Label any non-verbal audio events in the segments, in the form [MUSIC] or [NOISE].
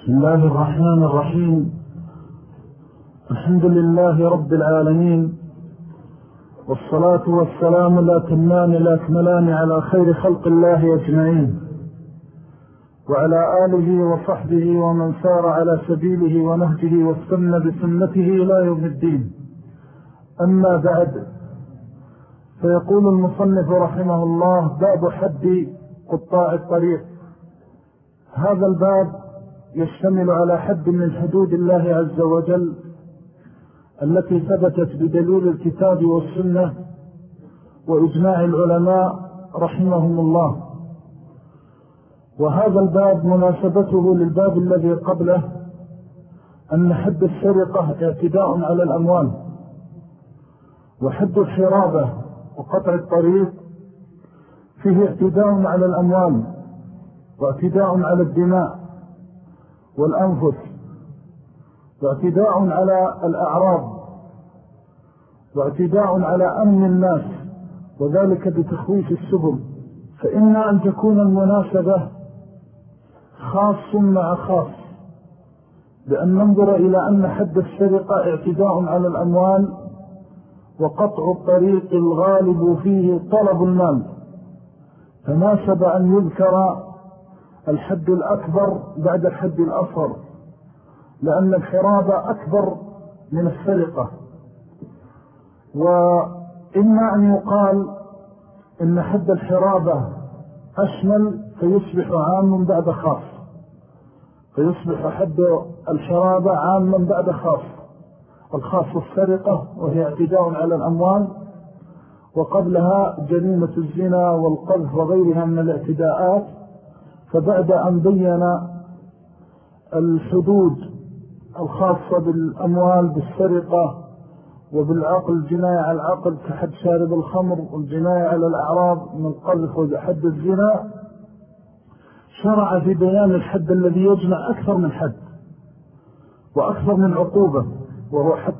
بسم الله الرحمن الرحيم. الحمد لله رب العالمين. والصلاة والسلام لا تمان لا تملان على خير خلق الله أجمعين. وعلى آله وصحبه ومن سار على سبيله ونهجه واستنى بسنته إلى يوم الدين. أما بعد فيقول المصنف رحمه الله باب حد قطاع الطريق. هذا الباب يشتمل على حد من حدود الله عز وجل التي ثبتت بدليل الكتاب والسنة وإجماع العلماء رحمهم الله. وهذا الباب مناسبته للباب الذي قبله أن حد السرقة اعتداء على الأموال وحد الحرابة وقطع الطريق فيه اعتداء على الأموال واعتداء على الدماء. والأنفس واعتداء على الأعراض واعتداء على أمن الناس وذلك بتخويف السبل فإما أن تكون المناسبة خاص مع خاص بأن ننظر إلى أن حد السرقة اعتداء على الأموال وقطع الطريق الغالب فيه طلب المال فناسب أن يذكر الحد الأكبر بعد الحد الأصغر لأن الحرابة أكبر من السرقة. وإما أن يقال إن حد الحرابة أشمل فيصبح عام بعد خاص. فيصبح حد الحرابة عاما بعد خاص. الخاص السرقة وهي اعتداء على الأموال وقبلها جريمة الزنا والقذف وغيرها من الاعتداءات. فبعد أن بين الحدود الخاصة بالأموال بالسرقة وبالعقل الجناية على العقل كحد شارب الخمر والجناية على الأعراض من القذف وحد الزنا شرع في بيان الحد الذي يجمع أكثر من حد وأكثر من عقوبة وهو حد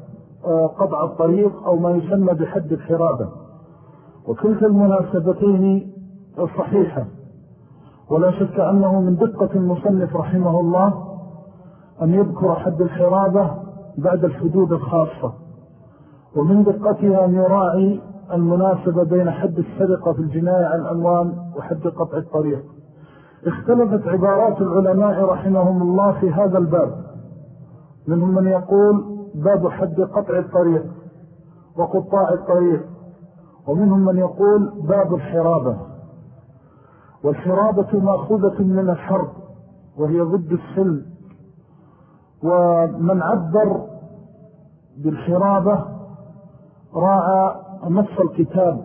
آه، قطع الطريق أو ما يسمى بحد الحرابة وكلتا المناسبتين صحيحة ولا شك أنه من دقة المصنف رحمه الله أن يذكر حد الحرابة بعد الحدود الخاصة ومن دقتها أن يراعي المناسبة بين حد السرقة في الجناية عن الأموال وحد قطع الطريق. اختلفت عبارات العلماء رحمهم الله في هذا الباب. منهم من يقول باب حد قطع الطريق وقطاع الطريق ومنهم من يقول باب الحرابة. والحرابة مأخوذة من الحرب وهي ضد السلم ومن عبر بالحرابة راعى نص الكتاب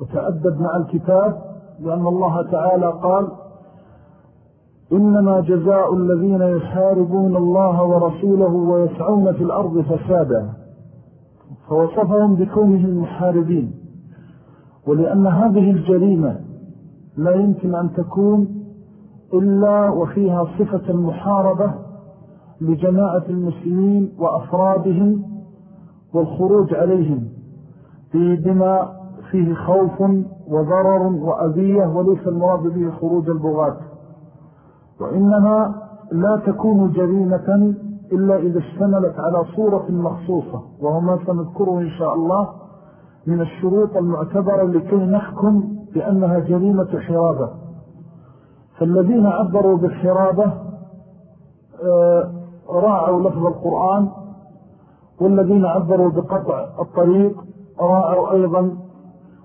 وتأدب مع الكتاب لأن الله تعالى قال إنما جزاء الذين يحاربون الله ورسوله ويسعون في الأرض فسادا فوصفهم بكونهم محاربين. ولأن هذه الجريمة لا يمكن أن تكون إلا وفيها صفة المحاربة لجماعة المسلمين وأفرادهم والخروج عليهم بما فيه خوف وضرر وأذية وليس المراد به خروج البغاة. وإنما لا تكون جريمة إلا إذا اشتملت على صورة مخصوصة وهو ما سنذكره إن شاء الله من الشروط المعتبرة لكي نحكم بأنها جريمة حرابة. فالذين عبروا بالحرابة آه، راعوا لفظ القرآن والذين عبروا بقطع الطريق راعوا أيضا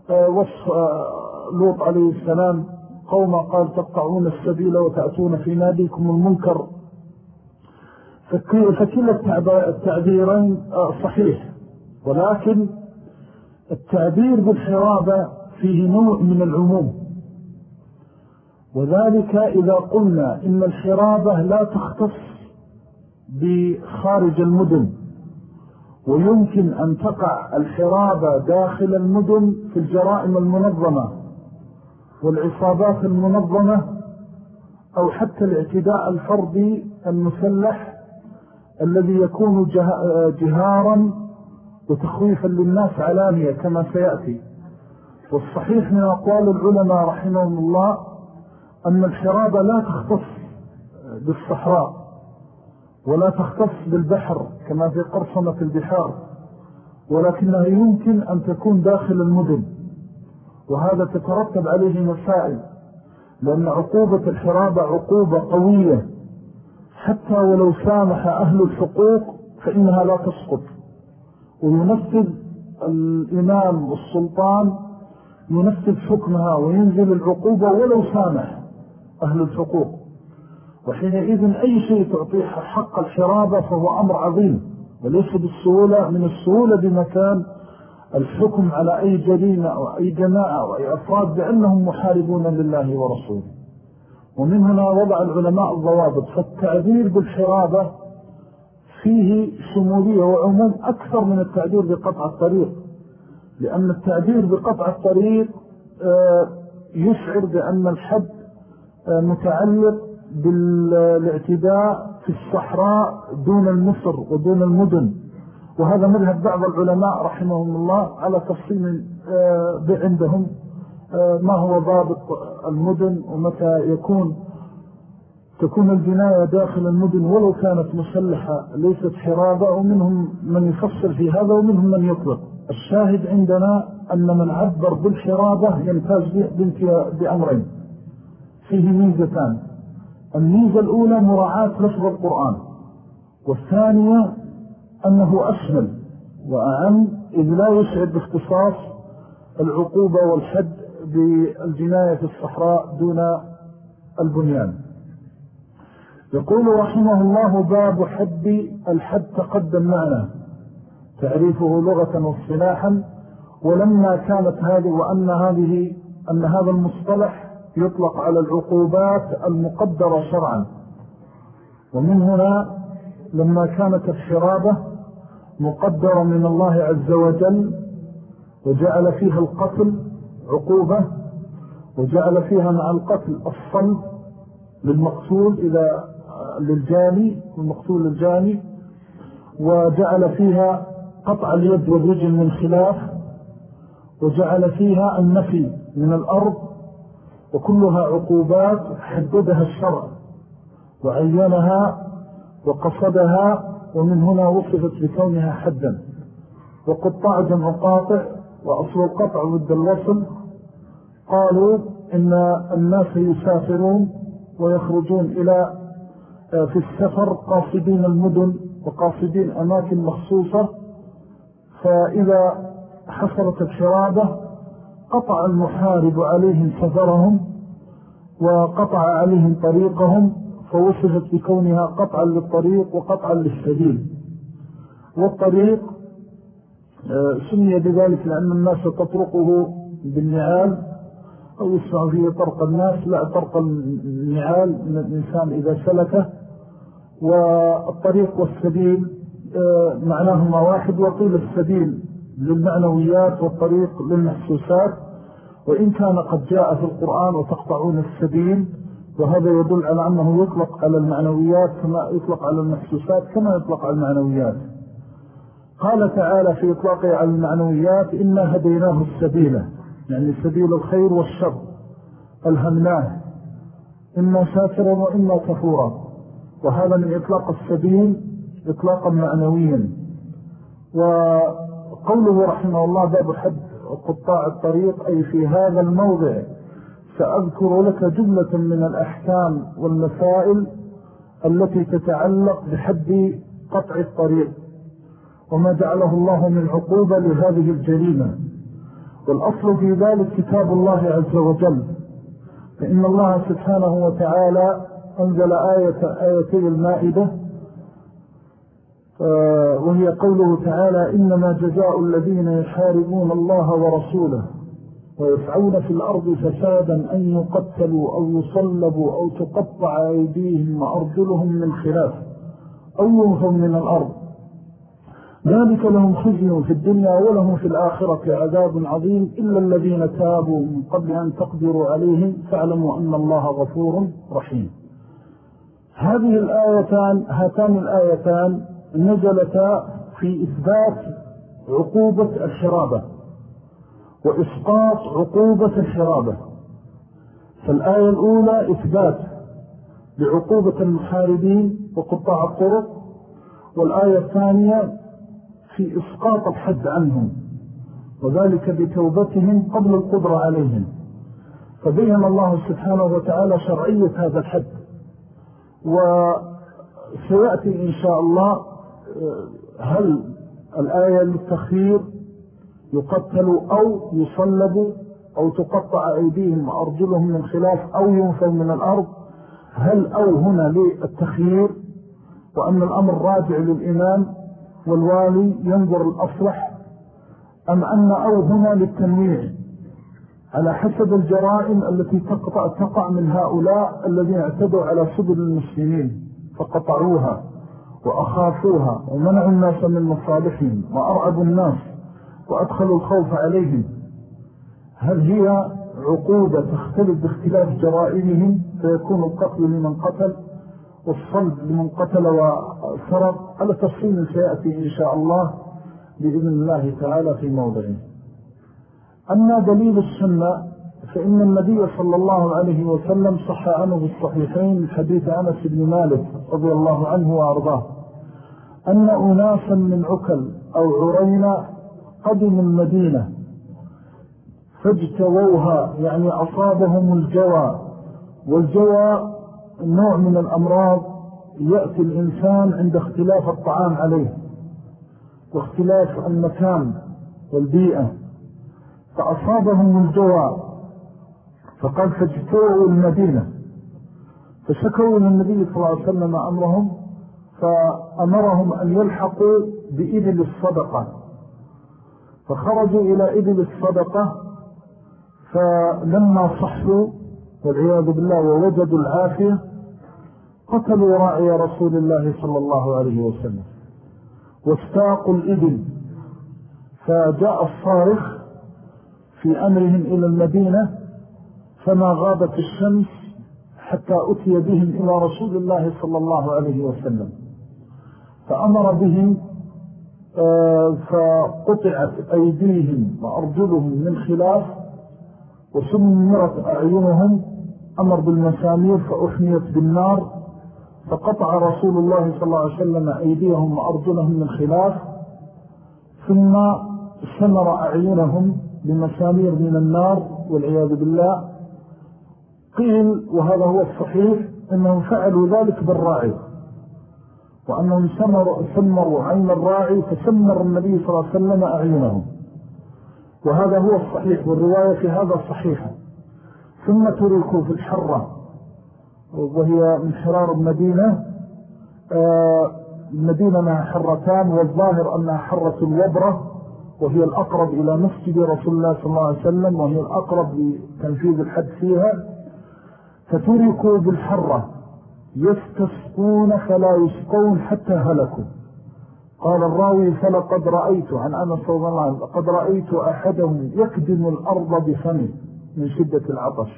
آه، وصف آه، لوط عليه السلام قوم قال تقطعون السبيل وتأتون في ناديكم المنكر. فكلا التعبيرين صحيح. ولكن التعبير بالحرابة فيه نوع من العموم. وذلك إذا قلنا إن الحرابة لا تختص بخارج المدن ويمكن أن تقع الحرابة داخل المدن في الجرائم المنظمة والعصابات المنظمة أو حتى الاعتداء الفردي المسلح الذي يكون جهارا وتخويفا للناس علانية كما سيأتي. والصحيح من أقوال العلماء رحمهم الله أن الحرابة لا تختص بالصحراء ولا تختص بالبحر كما في قرصمة البحار ولكنها يمكن أن تكون داخل المدن وهذا تترتب عليه مسائل لأن عقوبة الحرابة عقوبة قوية حتى ولو سامح أهل الحقوق فإنها لا تسقط. وينفذ الإمام والسلطان ينفذ حكمها وينزل العقوبة ولو سامح أهل الحقوق. وحينئذ أي شيء تعطيه حق الحرابة فهو أمر عظيم وليس بالسهولة من السهولة بمكان الحكم على أي جريمة أو أي جماعة أو أي أفراد بأنهم محاربون لله ورسوله. ومن هنا وضع العلماء الضوابط فالتعبير بالحرابة فيه شمولية وعموم أكثر من التعبير بقطع الطريق. لأن التعبير بقطع الطريق آه، يشعر بأن الحد آه، متعلق بالاعتداء في الصحراء دون المصر ودون المدن. وهذا مذهب بعض العلماء رحمهم الله على تفصيل آه، عندهم ما هو ضابط المدن ومتى يكون. تكون الجناية داخل المدن ولو كانت مسلحة ليست حرابة ومنهم من يفصل في هذا ومنهم من يطلق. الشاهد عندنا أن من عبر بالحرابة يمتاز بأمرين. فيه ميزتان. الميزة الأولى مراعاة لفظ القرآن. والثانية أنه أشمل وأعم إذ لا يشعر باختصاص العقوبة والحد بالجناية في الصحراء دون البنيان. يقول رحمه الله باب حد الحد تقدم معنا. تعريفه لغة واصطلاحا ولما كانت هذه وأن هذه أن هذا المصطلح يطلق على العقوبات المقدرة شرعا. ومن هنا لما كانت الشرابة مقدرة من الله عز وجل وجعل فيها القتل عقوبة وجعل فيها مع القتل الصلب للمقتول إذا للجاني المقتول للجاني وجعل فيها قطع اليد والرجل من خلاف وجعل فيها النفي من الأرض وكلها عقوبات حددها الشرع وعينها وقصدها ومن هنا وصفت بكونها حدا وقطع جمع قاطع وأصل القطع ضد الوصل قالوا إن الناس يسافرون ويخرجون إلى آه، في السفر قاصدين المدن وقاصدين أماكن مخصوصة فإذا حصلت الشرابة قطع المحارب عليهم سفرهم وقطع عليهم طريقهم فوصفت بكونها قطعا للطريق وقطعا للسبيل. والطريق آه، سمي بذلك لأن الناس تطرقه بالنعال أو يسمع فيه طرق الناس لا طرق النعال من الإنسان إذا سلكه. والطريق والسبيل معناهما واحد وقيل السبيل للمعنويات والطريق للمحسوسات وإن كان قد جاء في القرآن وتقطعون السبيل وهذا يدل على أنه يطلق على المعنويات كما يطلق على المحسوسات كما يطلق على المعنويات. قال تعالى في إطلاقه على المعنويات إنا هديناه السبيل يعني سبيل الخير والشر ألهمناه إما شاكرا وإما كفورا. وهذا من إطلاق السبيل إطلاقا معنويا. وقوله رحمه الله باب حد قطاع الطريق أي في هذا الموضع سأذكر لك جملة من الأحكام والمسائل التي تتعلق بحد قطع الطريق وما جعله الله من عقوبة لهذه الجريمة. والأصل في ذلك كتاب الله عز وجل فإن الله سبحانه وتعالى أنزل آية آيتي المائدة وهي قوله تعالى إنما جزاء الذين يحاربون الله ورسوله ويسعون في الأرض فسادا أن يقتلوا أو يصلبوا أو تقطع أيديهم وأرجلهم من خلاف أو ينفوا من الأرض. ذلك لهم خزي في الدنيا ولهم في الآخرة عذاب عظيم إلا الذين تابوا من قبل أن تقدروا عليهم فاعلموا أن الله غفور رحيم. هذه الآيتان هاتان الآيتان نزلتا في إثبات عقوبة الشرابة وإسقاط عقوبة الشرابة. فالآية الأولى إثبات لعقوبة المحاربين وقطاع الطرق والآية الثانية في إسقاط الحد عنهم وذلك بتوبتهم قبل القدرة عليهم. فبين الله سبحانه وتعالى شرعية هذا الحد وسيأتي إن شاء الله هل الآية للتخيير يقتلوا أو يصلبوا أو تقطع أيديهم وأرجلهم من خلاف أو ينفوا من الأرض؟ هل أو هنا للتخيير؟ وأن الأمر راجع للإمام والوالي ينظر الأصلح أم أن أو هنا للتنويع؟ على حسب الجرائم التي تقطع تقع من هؤلاء الذين اعتدوا على سبل المسلمين فقطعوها. وأخافوها ومنعوا الناس من مصالحهم وأرعبوا الناس وأدخلوا الخوف عليهم. هل هي عقوبة تختلف باختلاف جرائمهم؟ فيكون القتل لمن قتل والصلب لمن قتل وسرق. على تفصيل سيأتي إن شاء الله بإذن الله تعالى في موضعه. أما دليل السنة فإن النبي صلى الله عليه وسلم صح عنه الصحيحين حديث أنس بن مالك رضي الله عنه وأرضاه أن أناسا من عكل أو عرينا قدموا المدينة فاجتووها يعني أصابهم الجوى والجوى نوع من الأمراض يأتي الإنسان عند اختلاف الطعام عليه واختلاف المكان والبيئة فأصابهم الجوى فقال فاجتووا المدينة. فشكوا إلى النبي صلى الله عليه وسلم أمرهم فأمرهم أن يلحقوا بإذن الصدقة. فخرجوا إلى إذن الصدقة فلما صحوا والعياذ بالله ووجدوا العافية قتلوا راعي رسول الله صلى الله عليه وسلم. واستاقوا الإبل. فجاء الصارخ في أمرهم إلى المدينة فما غابت الشمس حتى أتي بهم إلى رسول الله صلى الله عليه وسلم. فأمر بهم آه، فقطعت أيديهم وأرجلهم من خلاف وسمرت أعينهم أمر بالمسامير فأحميت بالنار فقطع رسول الله صلى الله عليه وسلم أيديهم وأرجلهم من خلاف ثم سمر أعينهم بمسامير من النار والعياذ بالله. قيل وهذا هو الصحيح أنهم فعلوا ذلك بالراعي. وأنهم سمروا عين الراعي فسمر النبي صلى الله عليه وسلم أعينهم. وهذا هو الصحيح والرواية في هذا صحيحة. ثم تركوا في الحرة وهي من حرار المدينة. آه، المدينة لها حرتان والظاهر أنها حرة الوبرة وهي الأقرب إلى مسجد رسول الله صلى الله عليه وسلم وهي الأقرب لتنفيذ الحد فيها. فتركوا بالحرة يستسقون فلا يسقون حتى هلكوا. قال الراوي فلقد رأيت عن أنا صلى الله وسلم لقد رأيت أحدهم يكدم الأرض بفمه من شدة العطش.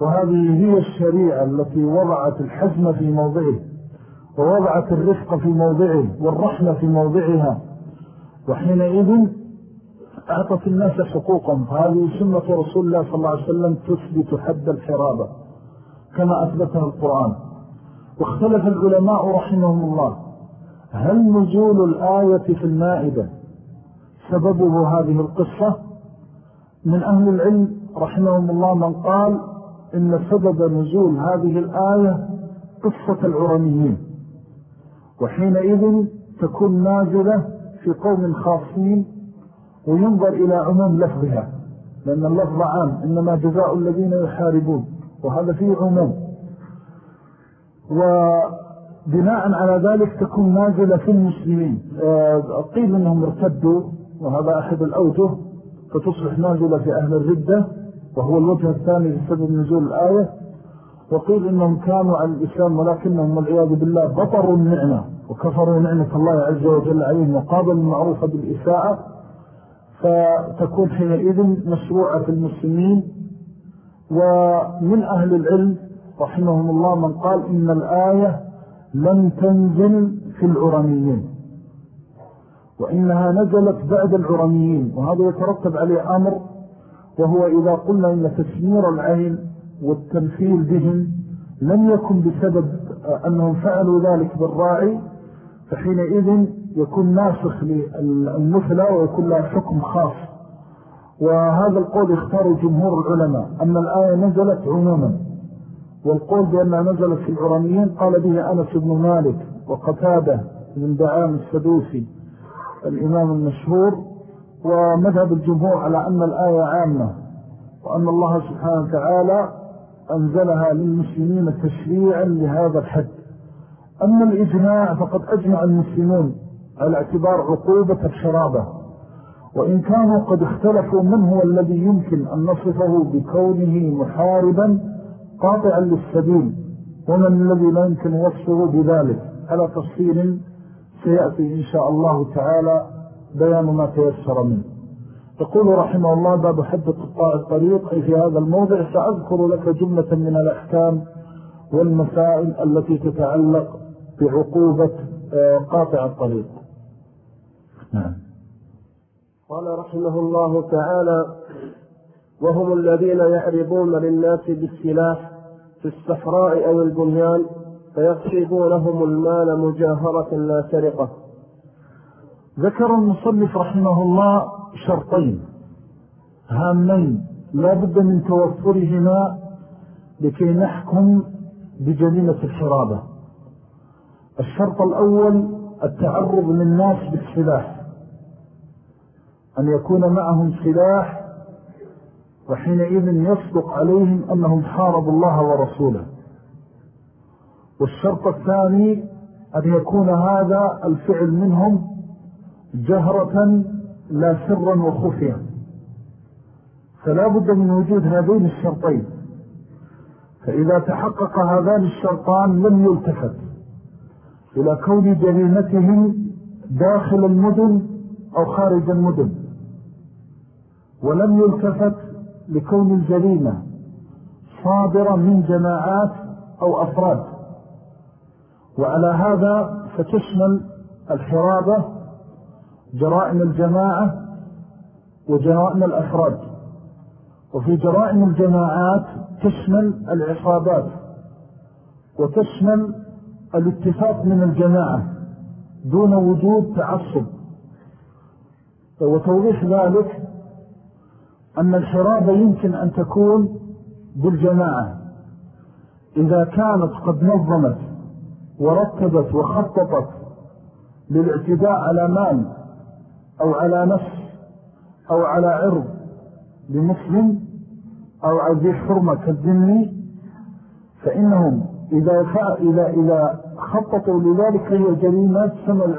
وهذه هي الشريعة التي وضعت الحزم في موضعه ووضعت الرفق في موضعه والرحمة في موضعها. وحينئذ أعطت الناس حقوقهم. فهذه سنة رسول الله صلى الله عليه وسلم تثبت حد الحرابة. كما أثبتها القرآن. واختلف العلماء رحمهم الله. هل نزول الآية في المائدة سببه هذه القصة؟ من أهل العلم رحمهم الله من قال إن سبب نزول هذه الآية قصة العرميين. وحينئذ تكون نازلة في قوم خاصين وينظر إلى عموم لفظها. لأن اللفظ عام إنما جزاء الذين يحاربون. وهذا فيه عموم. وبناء على ذلك تكون نازلة في المسلمين. آه، قيل أنهم ارتدوا وهذا أحد الأوجه فتصبح نازلة في أهل الردة وهو الوجه الثاني لسبب نزول الآية. وقيل إنهم كانوا على الإسلام ولكنهم والعياذ بالله بطروا النعمة وكفروا نعمة الله عز وجل عليهم وقابل المعروفة بالإساءة. فتكون حينئذ مشروعة المسلمين ومن أهل العلم رحمهم الله من قال إن الآية لم تنزل في العرميين وإنها نزلت بعد العرميين وهذا يترتب عليه أمر وهو إذا قلنا إن تسمير العين والتمثيل بهم لم يكن بسبب أنهم فعلوا ذلك بالراعي فحينئذ يكون ناسخ للمثلى ويكون لها حكم خاص. وهذا القول اختار جمهور العلماء. أن الآية نزلت عموما. والقول بأنها نزلت في العرميين قال به أنس بن مالك وقتادة من دعام السدوسي الإمام المشهور. ومذهب الجمهور على أن الآية عامة وأن الله سبحانه وتعالى أنزلها للمسلمين تشريعا لهذا الحد. أما الإجماع فقد أجمع المسلمون على اعتبار عقوبة الشرابة. وإن كانوا قد اختلفوا من هو الذي يمكن أن نصفه بكونه محاربا قاطعا للسبيل ومن الذي لا يمكن وصفه بذلك؟ على تفصيل سيأتي إن شاء الله تعالى بيان ما تيسر منه. يقول رحمه الله باب حد قطاع الطريق. أي في هذا الموضع سأذكر لك جملة من الأحكام والمسائل التي تتعلق بعقوبة آه، قاطع الطريق. نعم. قال رحمه الله تعالى وهم الذين يعرضون للناس بالسلاح في الصحراء أو البنيان فيغصبونهم المال مجاهرة لا سرقة. ذكر المصنف رحمه الله شرطين هامين لا بد من توفرهما لكي نحكم بجريمة الحرابة. الشرط الأول التعرض للناس بالسلاح. أن يكون معهم سلاح وحينئذ يصدق عليهم أنهم حاربوا الله ورسوله. والشرط الثاني أن يكون هذا الفعل منهم جهرة لا سرا وخفيا فلا بد من وجود هذين الشرطين. فإذا تحقق هذان الشرطان لم يلتفت إلى كون جريمتهم داخل المدن أو خارج المدن. ولم يلتفت لكون الجريمة صادرة من جماعات أو أفراد. وعلى هذا فتشمل الحرابة جرائم الجماعة وجرائم الأفراد. وفي جرائم الجماعات تشمل العصابات وتشمل الاتفاق من الجماعة دون وجود تعصب. وتوضيح ذلك أن الحرابة يمكن أن تكون بالجماعة. إذا كانت قد نظمت ورتبت وخططت للاعتداء على مال أو على نفس أو على عرض لمسلم أو عزيز حرمة كالذني فإنهم إذا, إذا, إذا خططوا لذلك هي جريمة تسمى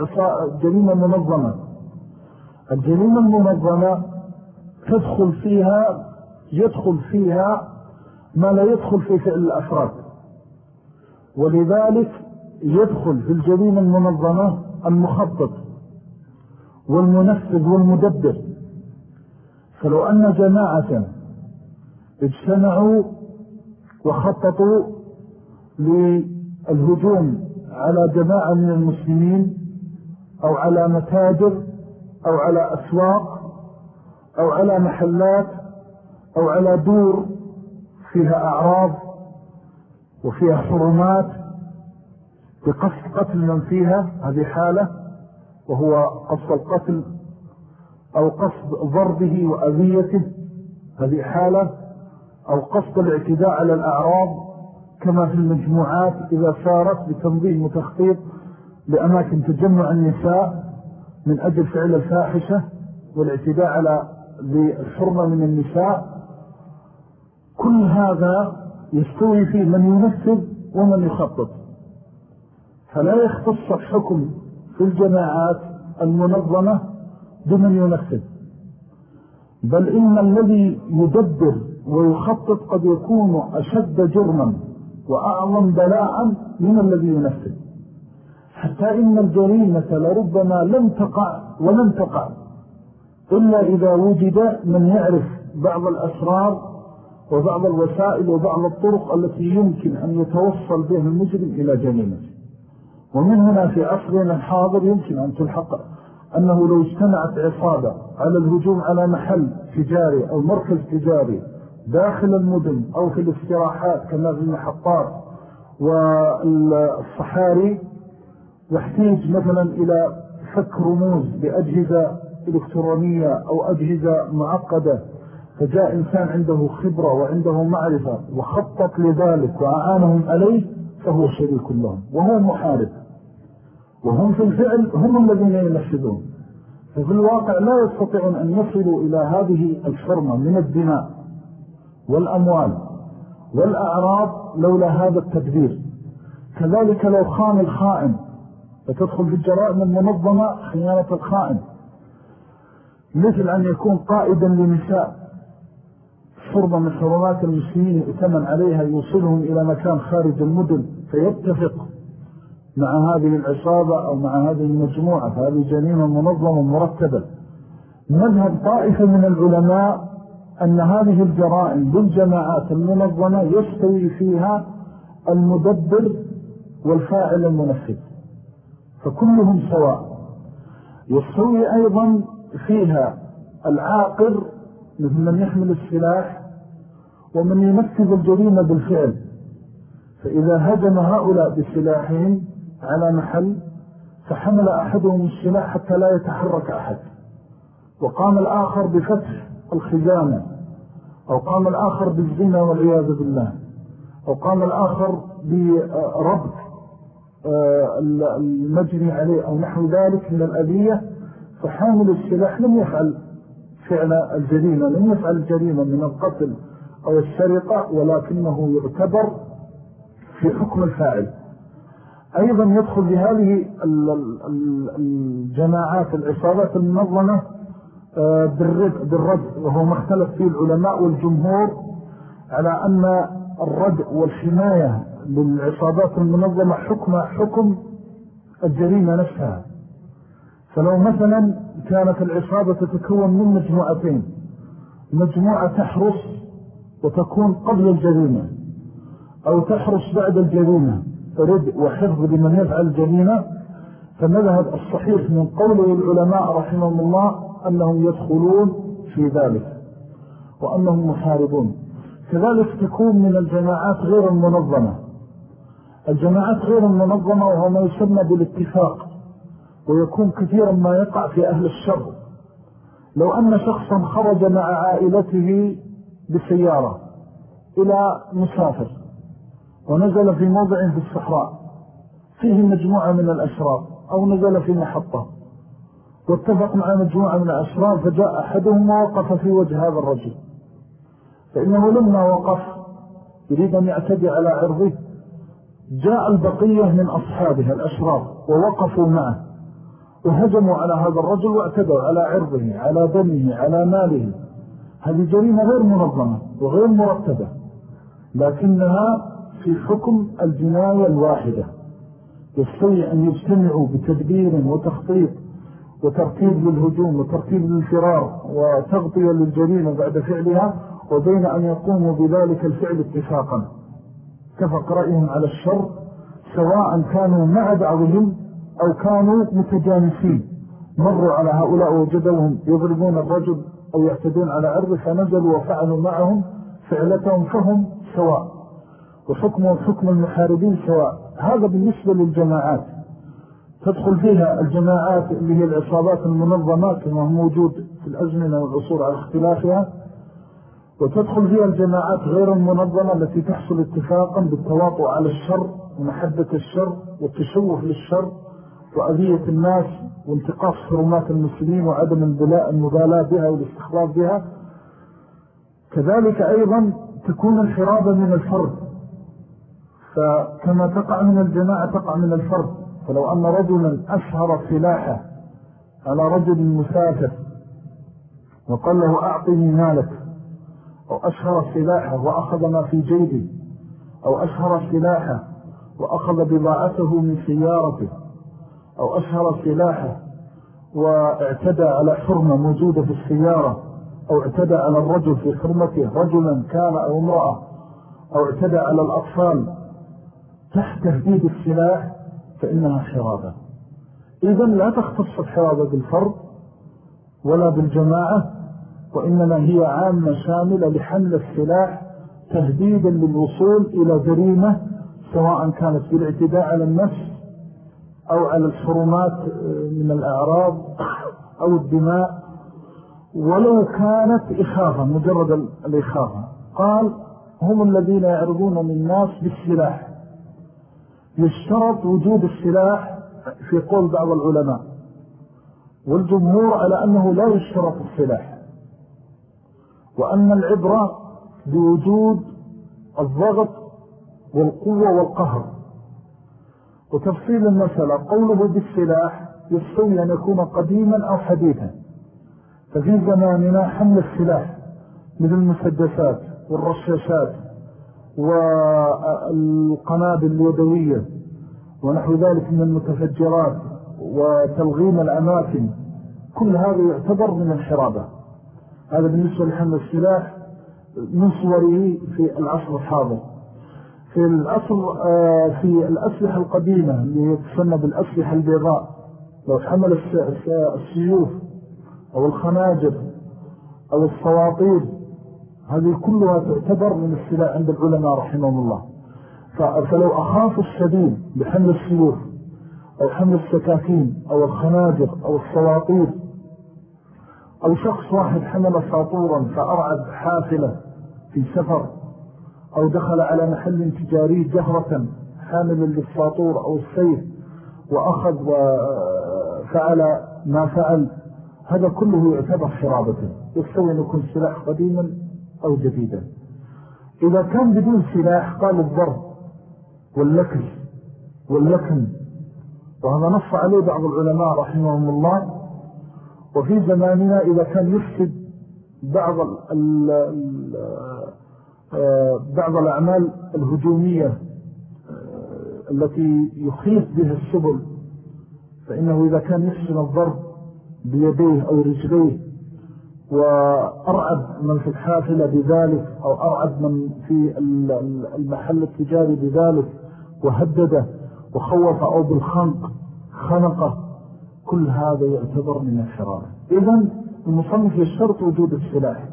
جريمة منظمة. الجريمة المنظمة تدخل فيها يدخل فيها ما لا يدخل في فعل الأفراد ولذلك يدخل في الجريمة المنظمة المخطط والمنفذ والمدبر. فلو أن جماعة اجتمعوا وخططوا للهجوم على جماعة من المسلمين أو على متاجر أو على أسواق أو على محلات أو على دور فيها أعراض وفيها حرمات بقصد قتل من فيها هذه حالة وهو قصد القتل أو قصد ضربه وأذيته هذه حالة أو قصد الاعتداء على الأعراض كما في المجموعات إذا سارت بتنظيم متخطيط لأماكن تجمع النساء من أجل فعل الفاحشة والاعتداء على الحرمة من النساء كل هذا يستوي فيه من ينفذ ومن يخطط. فلا يختص الحكم في الجماعات المنظمة بمن ينفذ. بل إن الذي يدبر ويخطط قد يكون أشد جرما وأعظم بلاء من الذي ينفذ. حتى إن الجريمة لربما لم تقع ولم تقع. إلا إذا وجد من يعرف بعض الأسرار وبعض الوسائل وبعض الطرق التي يمكن أن يتوصل بها المجرم إلى جريمته ومن هنا في عصرنا الحاضر يمكن أن تلحق أنه لو اجتمعت عصابة على الهجوم على محل تجاري أو مركز تجاري داخل المدن أو في الاستراحات كما في المحطات والصحاري يحتاج مثلا إلى فك رموز بأجهزة إلكترونية أو أجهزة معقدة فجاء إنسان عنده خبرة وعنده معرفة وخطط لذلك وأعانهم عليه فهو شريك لهم وهو محارب. وهم في الفعل هم الذين ينفذون. ففي الواقع لا يستطيعون أن يصلوا إلى هذه الفرمة من الدماء والأموال والأعراض لولا هذا التدبير. كذلك لو خان الخائن فتدخل في الجرائم المنظمة خيانة الخائن. مثل أن يكون قائدا لنساء. فرضا من حرمات المسلمين ائتمن عليها يوصلهم إلى مكان خارج المدن فيتفق مع هذه العصابة أو مع هذه المجموعة. فهذه جريمة منظمة مرتبة. مذهب طائفة من العلماء أن هذه الجرائم بالجماعات المنظمة يستوي فيها المدبر والفاعل المنفذ. فكلهم سواء. يستوي أيضا فيها العاقر مثل من يحمل السلاح ومن ينفذ الجريمة بالفعل. فإذا هجم هؤلاء بسلاحهم على محل فحمل أحدهم السلاح حتى لا يتحرك أحد. وقام الآخر بفتح الخزانة أو قام الآخر بالزنا والعياذ بالله أو قام الآخر بربط آه، المجري عليه أو نحو ذلك من الأذية. فحامل السلاح لم يفعل فعل الجريمة لم يفعل الجريمة من القتل أو السرقة ولكنه يعتبر في حكم الفاعل. أيضا يدخل بهذه الجماعات العصابات المنظمة آه، بالرد وهو ما اختلف فيه العلماء والجمهور على أن الرد والحماية للعصابات المنظمة حكم حكم الجريمة نفسها. فلو مثلا كانت العصابة تتكون من مجموعتين مجموعة تحرس وتكون قبل الجريمة أو تحرس بعد الجريمة رد وحفظ لمن يفعل الجريمة. فمذهب الصحيح من قوله العلماء رحمهم الله أنهم يدخلون في ذلك وأنهم محاربون. كذلك تكون من الجماعات غير المنظمة الجماعات غير المنظمة وهو ما يسمى بالاتفاق. ويكون كثيرا ما يقع في أهل الشر. لو أن شخصا خرج مع عائلته بسيارة إلى مسافر ونزل في موضع في الصحراء فيه مجموعة من الأشرار أو نزل في محطة. واتفق مع مجموعة من الأشرار فجاء أحدهم ووقف في وجه هذا الرجل. فإنه لما وقف يريد أن يعتدي على عرضه جاء البقية من أصحابها الأشرار ووقفوا معه. وهجموا على هذا الرجل واعتدوا على عرضه على دمه على ماله. هذه جريمة غير منظمة وغير مرتبة لكنها في حكم الجناية الواحدة. يستطيع أن يجتمعوا بتدبير وتخطيط وترتيب للهجوم وترتيب للفرار وتغطية للجريمة بعد فعلها وبين أن يقوموا بذلك الفعل اتفاقا. اتفق رأيهم على الشر سواء كانوا مع بعضهم أو كانوا متجانسين. مروا على هؤلاء وجدوهم يضربون الرجل أو يعتدون على عرضه فنزلوا وفعلوا معهم فعلتهم فهم سواء. وحكمهم حكم المحاربين سواء. هذا بالنسبة للجماعات. تدخل فيها الجماعات اللي هي العصابات المنظمات كما هو موجود في الأزمنة والعصور على اختلافها. وتدخل فيها الجماعات غير المنظمة التي تحصل اتفاقا بالتواطؤ على الشر ومحبة الشر والتشوف للشر وأذية الناس وانتقاص حرمات المسلمين وعدم المبالاة بها والاستخلاف بها. كذلك أيضا تكون الحرابة من الفرد فكما تقع من الجماعة تقع من الفرد فلو أن رجلا أشهر سلاحه على رجل مسافر وقال له أعطني مالك أو أشهر سلاحه وأخذ ما في جيبه أو أشهر سلاحه وأخذ بضاعته من سيارته أو أشهر سلاحه واعتدى على حرمة موجودة في السيارة أو اعتدى على الرجل في حرمته رجلا كان أو امرأة أو اعتدى على الأطفال تحت تهديد السلاح فإنها حرابة. إذن لا تختص الحرابة بالفرد ولا بالجماعة وإنما هي عامة شاملة لحمل السلاح تهديدا للوصول إلى جريمة سواء كانت بالاعتداء على النفس أو على الحرمات من الأعراض أو الدماء. ولو كانت إخافة مجرد الإخافة قال هم الذين يعرضون من الناس بالسلاح. يشترط وجود السلاح في قول بعض العلماء. والجمهور على أنه لا يشترط السلاح. وأن العبرة بوجود الضغط والقوة والقهر. وتفصيل المسألة قوله بالسلاح يستوي أن يكون قديما أو حديثا. ففي زماننا حمل السلاح مثل المسدسات والرشاشات والقنابل اليدوية ونحو ذلك من المتفجرات وتلغيم الأماكن كل هذا يعتبر من الحرابة هذا بالنسبة لحمل السلاح من صوره في العصر الحاضر. في الأصل آه، في الأسلحة القديمة اللي تسمى بالأسلحة البيضاء. لو حمل السيوف أو الخناجر أو الصواطير هذه كلها تعتبر من السلاح عند العلماء رحمهم الله. فلو أخاف الشديد بحمل السيوف أو حمل السكاكين أو الخناجر أو الصواطير أو شخص واحد حمل ساطورا فأرعد حافلة في سفر أو دخل على محل تجاري جهرة حاملا للساطور أو السيف وأخذ وفعل ما فعل. هذا كله يعتبر حرابة يستوي أن يكون سلاح قديما أو جديدا إذا كان بدون سلاح قال الضرب واللكل واللكن. وهذا نص عليه بعض العلماء رحمهم الله. وفي زماننا إذا كان يفسد بعض بعض الأعمال الهجومية آه، التي يخيف بها السبل فإنه إذا كان يحسن الضرب بيديه أو رجليه وأرعب من في الحافلة بذلك أو أرعب من في المحل التجاري بذلك وهدده وخوف أو بالخنق خنقه كل هذا يعتبر من الحرارة إذن المصنف يشترط وجود السلاح.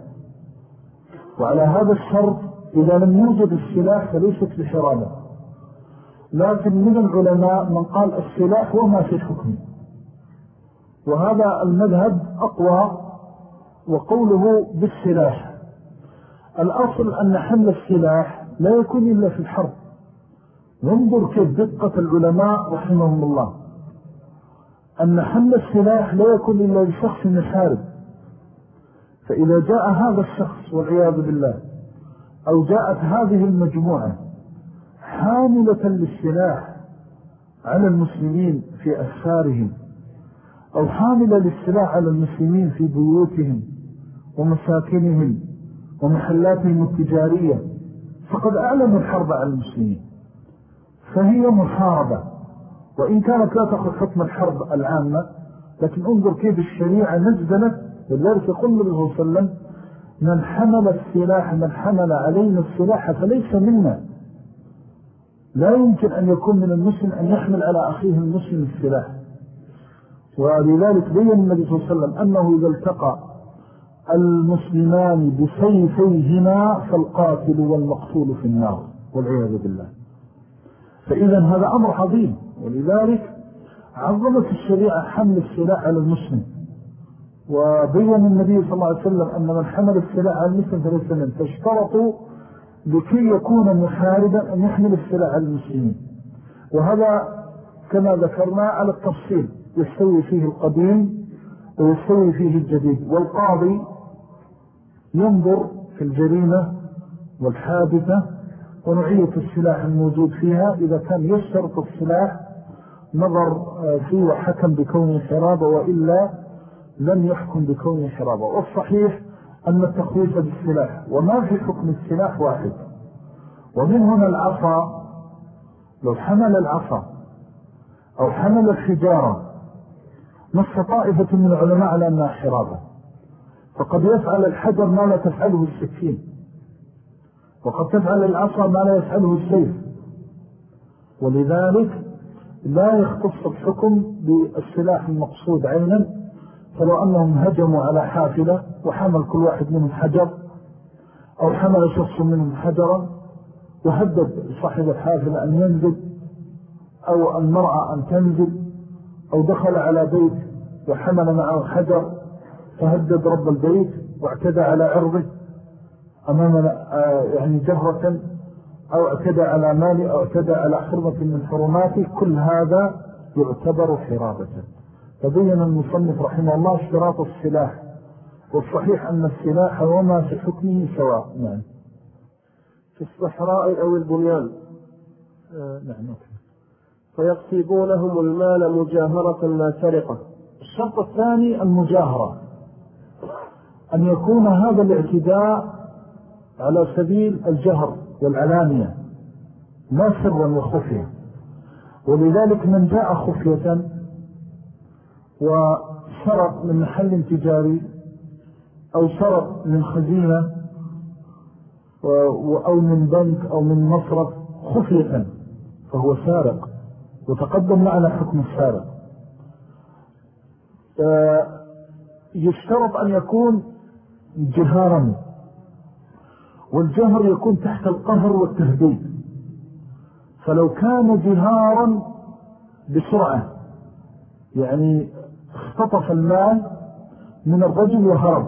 وعلى هذا الشرط إذا لم يوجد السلاح فليست بحرابة لكن من العلماء من قال السلاح وما في حكم وهذا المذهب أقوى وقوله بالسلاح. الأصل أن حمل السلاح لا يكون إلا في الحرب. وانظر كيف دقة العلماء رحمهم الله. أن حمل السلاح لا يكون إلا لشخص يحارب. فإذا جاء هذا الشخص والعياذ بالله أو جاءت هذه المجموعة حاملة للسلاح على المسلمين في أسفارهم أو حاملة للسلاح على المسلمين في بيوتهم ومساكنهم ومحلاتهم التجارية فقد أعلموا الحرب على المسلمين. فهي محاربة وإن كانت لا تأخذ حكم الحرب العامة لكن انظر كيف الشريعة نزلت ولذلك يقول النبي صلى الله عليه وسلم من حمل السلاح من حمل علينا السلاح فليس منا. لا يمكن أن يكون من المسلم أن يحمل على أخيه المسلم السلاح. ولذلك بين النبي صلى الله عليه وسلم أنه إذا التقى المسلمان بسيفيهما فالقاتل والمقتول في النار والعياذ بالله. فإذا هذا أمر عظيم. ولذلك عظمت الشريعة حمل السلاح على المسلم. وبين النبي صلى الله عليه وسلم أن من حمل السلاح على المسلم فليس من فاشترطوا لكي يكون محاربا أن يحمل السلاح على المسلمين. وهذا كما ذكرنا على التفصيل يستوي فيه القديم ويستوي فيه الجديد. والقاضي ينظر في الجريمة والحادثة ونوعية السلاح الموجود فيها. إذا كان يشترط السلاح نظر فيه وحكم بكونه حرابة وإلا لم يحكم بكونه حرابة والصحيح أن التخويف بالسلاح وما في حكم السلاح واحد. ومن هنا العصا لو حمل العصا أو حمل الحجارة نص طائفة من العلماء على أنها حرابة فقد يفعل الحجر ما لا تفعله السكين. وقد تفعل العصا ما لا يفعله السيف. ولذلك لا يختص الحكم بالسلاح المقصود عينا فلو أنهم هجموا على حافلة وحمل كل واحد منهم حجر أو حمل شخص منهم حجرا وهدد صاحب الحافلة أن ينزل أو المرأة أن تنزل أو دخل على بيت وحمل معه حجر فهدد رب البيت واعتدى على عرضه أمام آه، يعني جهرة أو اعتدى على مالي أو اعتدى على حرمة من حرماته كل هذا يعتبر حرابة. فبين المصنف رحمه الله اشتراط السلاح والصحيح أن السلاح وما في حكمه سواء. نعم. في الصحراء أو البنيان. آه نعم فيقصبونهم المال مجاهرة لا سرقة. الشرط الثاني المجاهرة. أن يكون هذا الاعتداء على سبيل الجهر والعلانية. ما سرا وخفية. ولذلك من جاء خفية وسرق من محل تجاري أو سرق من خزينة أو من بنك أو من مصرف خفية فهو سارق. وتقدم معنا حكم السارق. يشترط أن يكون جهارا والجهر يكون تحت القهر والتهديد. فلو كان جهارا بسرعة يعني اختطف المال من الرجل وهرب.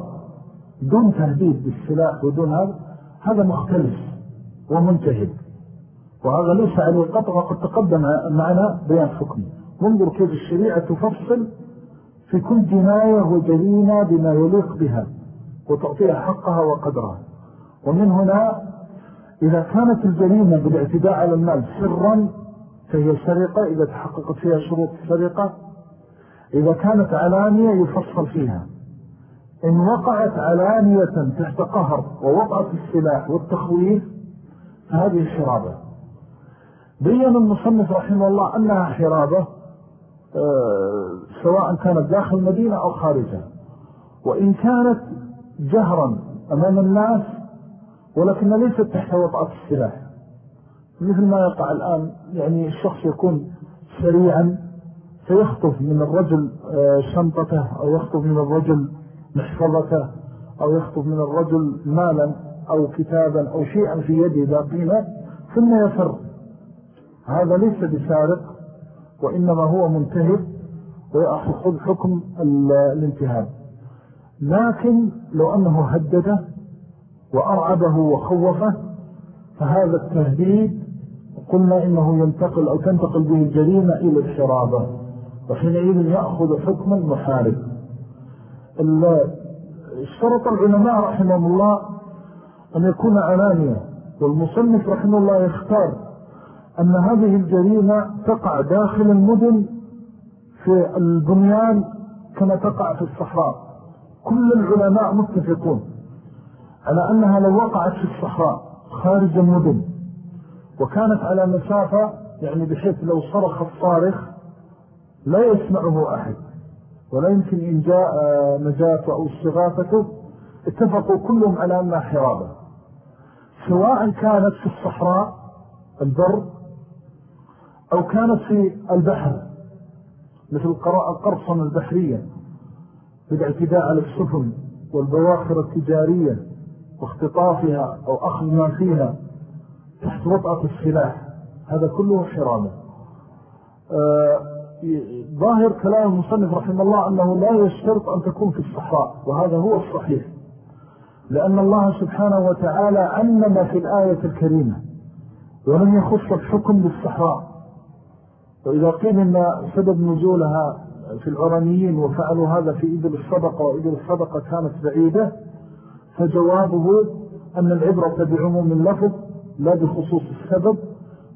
دون تهديد بالسلاح ودون هذا هذا مختلف ومنتهب. وهذا ليس عليه قطع وقد تقدم معنا بيان حكمه ننظر كيف الشريعة تفصل في كل جناية وجريمة بما يليق بها وتعطيها حقها وقدرها. ومن هنا إذا كانت الجريمة بالاعتداء على المال سرا فهي سرقة. إذا تحققت فيها شروط السرقة إذا كانت علانية يفصل فيها. إن وقعت علانية تحت قهر ووضعت السلاح والتخويف فهذه حرابة. بيّن المصنف رحمه الله أنها حرابة آه، سواء كانت داخل المدينة أو خارجها. وإن كانت جهرا أمام الناس ولكن ليست تحت وضعة السلاح. مثل ما يقع الآن يعني الشخص يكون سريعا فيخطف من الرجل آه، شنطته أو يخطف من الرجل محفظته أو يخطف من الرجل مالا أو كتابا أو شيئا في يده ذا قيمة ثم يفر. هذا ليس بسارق وإنما هو منتهب ويأخذ حكم الانتهاب. لكن لو أنه هدده وأرعبه وخوفه فهذا التهديد قلنا إنه ينتقل أو تنتقل به الجريمة إلى الحرابة وحينئذ يأخذ حكما محارب اشترط العلماء رحمه الله أن يكون علانية والمصنف رحمه الله يختار أن هذه الجريمة تقع داخل المدن في البنيان كما تقع في الصحراء. كل العلماء متفقون على أنها لو وقعت في الصحراء خارج المدن وكانت على مسافة يعني بحيث لو صرخ الصارخ لا يسمعه أحد ولا يمكن إن جاء نجاته أو استغاثته. اتفقوا كلهم على أنها حرابة. سواء كانت في الصحراء البر أو كانت في البحر مثل القرصنة البحرية بالاعتداء على السفن والبواخر التجارية واختطافها أو أخذ ما فيها تحت وطأة السلاح. هذا كله حرامة آه، ظاهر كلام المصنف رحمه الله أنه لا يشترط أن تكون في الصحراء وهذا هو الصحيح. لأن الله سبحانه وتعالى علم في الآية الكريمة ولم يخص الحكم بالصحراء. وإذا قيل أن سبب نزولها في العرانيين وفعلوا هذا في إذن الصدقة وإذن الصدقة كانت بعيدة فجوابه أن العبرة بعموم اللفظ لا بخصوص السبب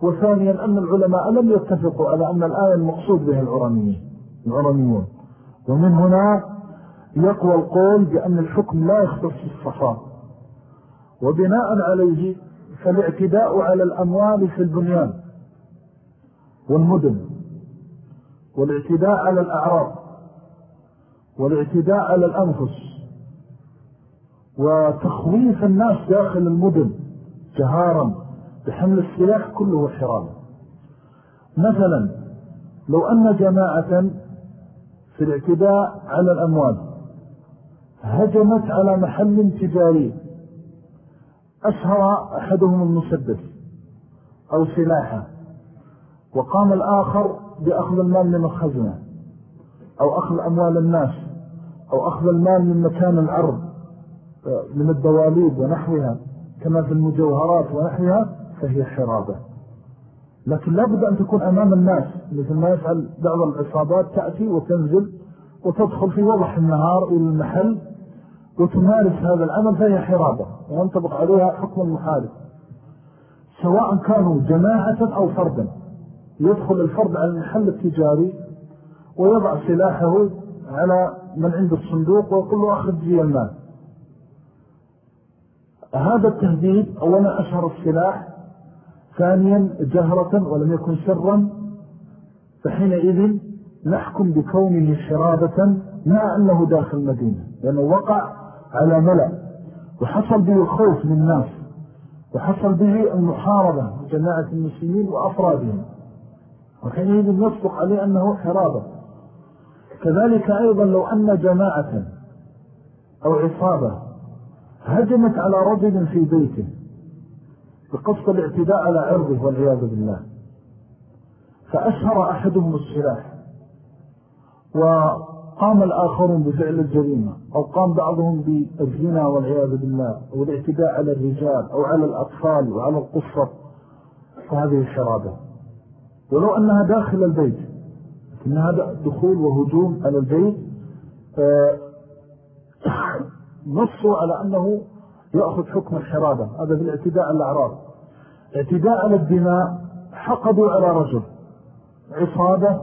وثانيا أن العلماء لم يتفقوا على أن الآية المقصود بها العرانيين العرانيون ومن هنا يقوى القول بأن الحكم لا يختص الصحراء وبناء عليه فالاعتداء على الأموال في البنيان والمدن والاعتداء على الأعراض والاعتداء على الأنفس وتخويف الناس داخل المدن جهارا. بحمل السلاح كله حرام مثلا لو أن جماعة في الاعتداء على الأموال هجمت على محل تجاري أشهر أحدهم المسدس أو سلاحة وقام الآخر بأخذ المال من الخزنة أو أخذ أموال الناس أو أخذ المال من مكان العرض من الدواليب ونحوها كما في المجوهرات ونحوها فهي حرابة. لكن لا بد أن تكون أمام الناس مثل ما يفعل بعض العصابات تأتي وتنزل وتدخل في وضح النهار إلى المحل وتمارس هذا العمل فهي حرابة وينطبق عليها حكم المحارب. سواء كانوا جماعة أو فردا يدخل الفرد على المحل التجاري ويضع سلاحه على من عند الصندوق ويقول له أخذ جي المال. هذا التهديد أولا أشهر السلاح ثانيا جهرة ولم يكن سرا فحينئذ نحكم بكونه شرابة مع أنه داخل المدينة لأنه وقع على ملأ وحصل به الخوف للناس وحصل به المحاربة جماعة المسلمين وأفرادهم وحينئذ يصدق عليه أنه حرابة. كذلك أيضا لو أن جماعة أو عصابة هجمت على رجل في بيته بقصد الاعتداء على عرضه والعياذ بالله. فأشهر أحدهم السلاح وقام الآخرون بفعل الجريمة. أو قام بعضهم بالزنا والعياذ بالله. والاعتداء على الرجال. أو على الأطفال. وعلى القصة. فهذه شرابة ولو أنها داخل البيت. لكن هذا دخول وهجوم على البيت. آه، [COUGHS] نصوا على أنه يأخذ حكم الحرابة هذا في الاعتداء على الأعراض. اعتداء على الدماء حقدوا على رجل. عصابة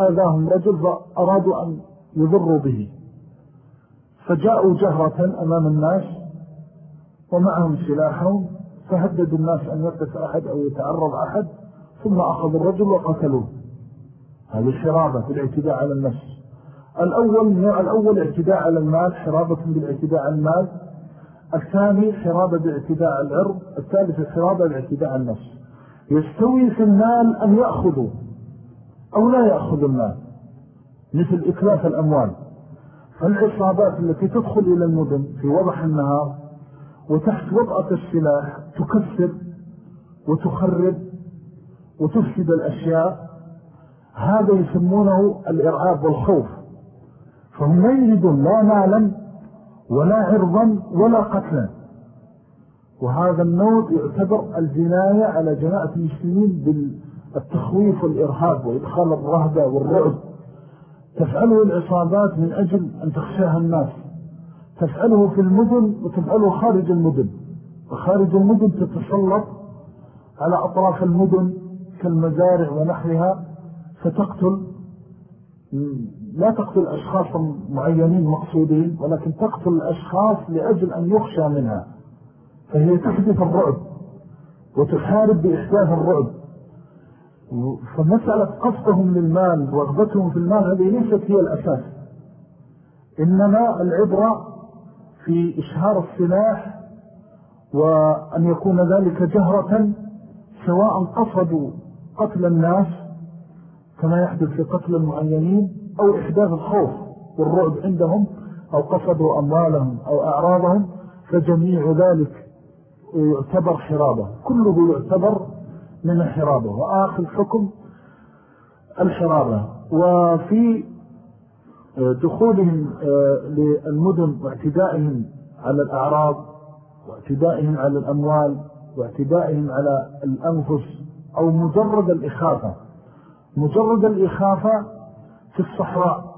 آذاهم رجل فأرادوا أن يضروا به. فجاءوا جهرة أمام الناس ومعهم سلاحهم فهددوا الناس أن يقف أحد أو يتعرض أحد ثم أخذوا الرجل وقتلوه. هذه حرابة بالاعتداء على النفس. الأول الأول اعتداء على المال حرابة بالاعتداء على المال. الثاني حرابة باعتداء العرض الثالث الحرابة باعتداء النفس. يستوي في المال أن يأخذوا أو لا يأخذوا المال مثل إكلاف الأموال. فالعصابات التي تدخل إلى المدن في وضح النهار وتحت وضعة السلاح تكسر وتخرب وتفسد الأشياء هذا يسمونه الإرعاب والخوف. فهم لا يريدون لا مالا ولا عرضا ولا قتلا. وهذا النوع يعتبر الجناية على جماعة المسلمين بالتخويف والإرهاب وإدخال الرهبة والرعب. تفعله العصابات من أجل أن تخشاها الناس. تفعله في المدن وتفعله خارج المدن. وخارج المدن تتسلط على أطراف المدن كالمزارع ونحوها فتقتل لا تقتل أشخاص معينين مقصودين ولكن تقتل الأشخاص لأجل أن يخشى منها. فهي تحدث الرعب وتحارب بإحداث الرعب. فمسألة قصدهم للمال ورغبتهم في المال هذه ليست هي الأساس. إنما العبرة في إشهار السلاح وأن يكون ذلك جهرة سواء قصدوا قتل الناس كما يحدث في قتل المعينين أو إحداث الخوف والرعب عندهم أو قصدوا أموالهم أو أعراضهم فجميع ذلك يعتبر حرابة. كله يعتبر من الحرابة. وآخر حكم الحرابة. وفي دخولهم للمدن واعتدائهم على الأعراض واعتدائهم على الأموال واعتدائهم على الأنفس أو مجرد الإخافة. مجرد الإخافة في الصحراء.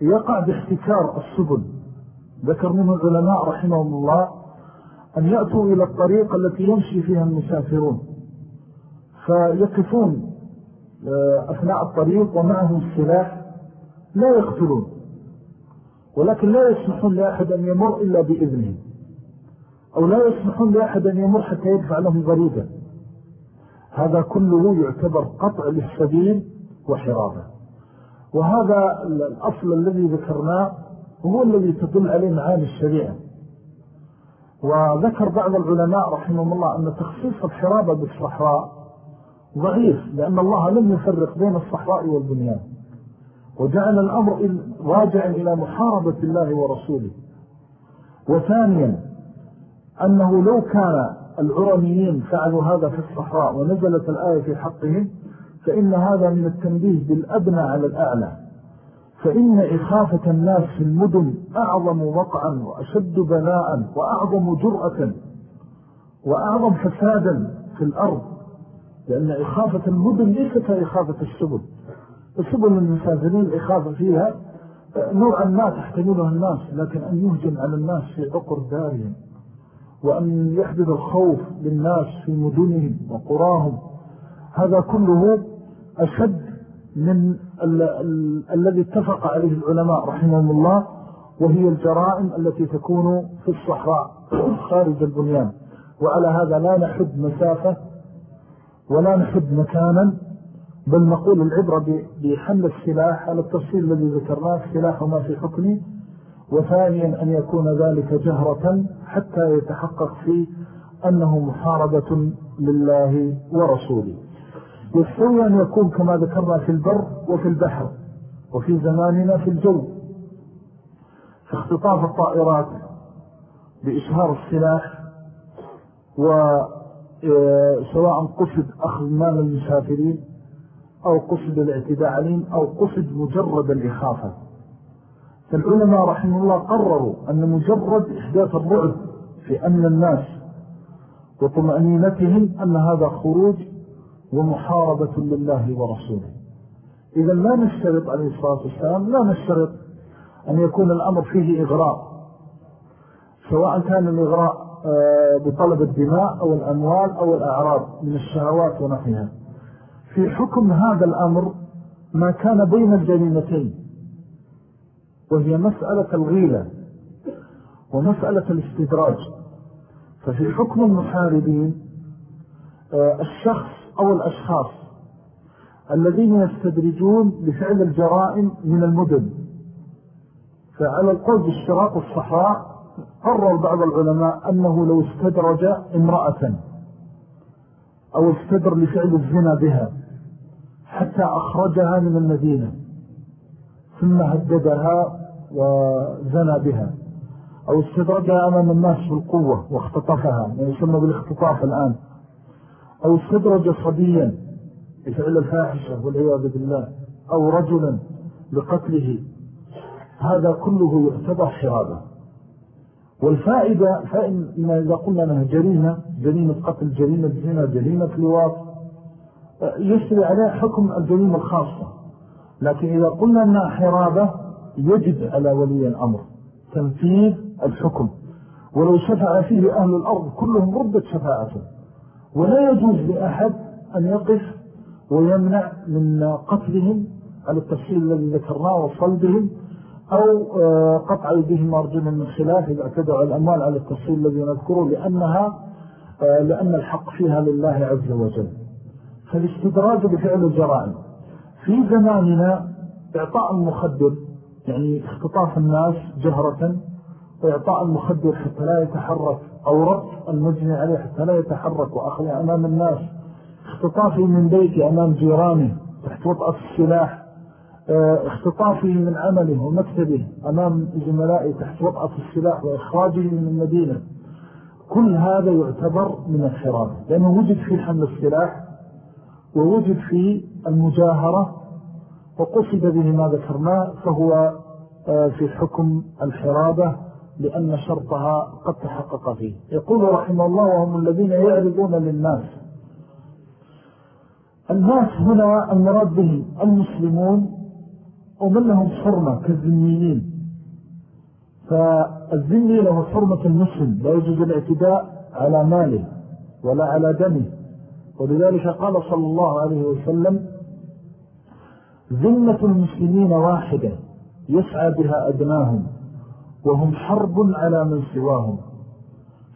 يقع باحتكار السبل. ذكر منه العلماء رحمهم الله أن يأتوا إلى الطريق التي يمشي فيها المسافرون. فيقفون آه، أثناء الطريق ومعهم السلاح. لا يقتلون ولكن لا يسمحون لأحد أن يمر إلا بإذنه أو لا يسمحون لأحد أن يمر حتى يدفع لهم ضريبا هذا كله يعتبر قطع للسبيل وحرابة. وهذا الأصل الذي ذكرناه هو الذي تدل عليه معاني الشريعة. وذكر بعض العلماء رحمه الله أن تخصيص الحرابة بالصحراء ضعيف لأن الله لم يفرق بين الصحراء والبنيان. وجعل الأمر راجعا إلى محاربة الله ورسوله. وثانيا أنه لو كان العرميين فعلوا هذا في الصحراء ونزلت الآية في حقهم فإن هذا من التنبيه بالأبنى على الأعلى. فإن إخافة الناس في المدن أعظم وقعا وأشد بلاء وأعظم جرأة وأعظم فسادا في الأرض. لأن إخافة المدن ليس كإخافة السبل. السبل المسافرين الإخافة فيها. نوعا ما تحتملها الناس لكن أن يهجم على الناس في عقر دارهم. وأن يحدث الخوف للناس في مدنهم وقراهم. هذا كله أشد من ال ال الذي اتفق عليه العلماء رحمهم الله وهي الجرائم التي تكون في الصحراء خارج البنيان. وعلى هذا لا نحد مسافة ولا نحد مكانا بل نقول العبرة بحمل السلاح على التفصيل الذي ذكرناه السلاح وما في حكمه. وثانيا أن يكون ذلك جهرة حتى يتحقق فيه أنه محاربة لله ورسوله. يستوي أن يكون كما ذكرنا في البر وفي البحر وفي زماننا في الجو. في اختطاف الطائرات بإشهار السلاح وسواء قصد أخذ مال المسافرين أو قصد الاعتداء عليهم أو قصد مجرد الإخافة. فالعلماء رحمه الله قرروا أن مجرد إحداث الرعب في أمن الناس وطمأنينتهم أن هذا خروج ومحاربة لله ورسوله. إذا لا نشترط عليه الصلاة والسلام لا نشترط أن يكون الأمر فيه إغراء. سواء كان الإغراء آه، بطلب الدماء أو الأموال أو الأعراض من الشهوات ونحيها في حكم هذا الأمر ما كان بين الجريمتين وهي مسألة الغيلة ومسألة الاستدراج. ففي حكم المحاربين آه، الشخص أو الأشخاص الذين يستدرجون بفعل الجرائم من المدن. فعلى القول باشتراط الصحراء قرر بعض العلماء أنه لو استدرج امرأة أو استدر لفعل الزنا بها حتى أخرجها من المدينة ثم هددها وزنى بها أو استدرجها أمام الناس بالقوة واختطفها ما يسمى بالاختطاف الآن. أو استدرج صبيا بفعل الفاحشة والعياذ بالله أو رجلا لقتله هذا كله يعتبر حرابة والفائدة فإن إذا قلنا أنها جريمة جريمة قتل جريمة زنا جريمة لواط يسري عليها حكم الجريمة الخاصة. لكن إذا قلنا أنها حرابة يجب على ولي الأمر تنفيذ الحكم. ولو شفع فيه أهل الأرض كلهم ردت شفاعته. ولا يجوز لأحد أن يقف ويمنع من قتلهم على التفصيل الذي ذكرناه وصلبهم أو آه، قطع يديهم أرجلهم من خلاف إذا اعتدوا الأموال على التفصيل الذي نذكره لأنها آه، لأن الحق فيها لله عز وجل. فالاستدراج بفعل الجرائم. في زماننا إعطاء المخدر يعني اختطاف الناس جهرة وإعطاء المخدر حتى لا يتحرك أو ربط المجني عليه حتى لا يتحرك وأخذ أمام الناس. اختطافه من بيته أمام جيرانه تحت وطأة السلاح. آه، اختطافه من عمله ومكتبه أمام زملائه تحت وطأة السلاح وإخراجه من المدينة. كل هذا يعتبر من الحرام لأنه وجد في حمل السلاح ووجد في المجاهرة وقصد به ما ذكرناه فهو آه، في حكم الحرابة. لأن شرطها قد تحقق فيه. يقول رحمه الله وهم الذين يعرضون للناس. الناس هنا المراد بهم المسلمون ومن لهم حرمة كالذنيين فالذني له حرمة المسلم لا يجوز الاعتداء على ماله ولا على دمه. ولذلك قال صلى الله عليه وسلم ذنة المسلمين واحدة يسعى بها أدناهم وهم حرب على من سواهم.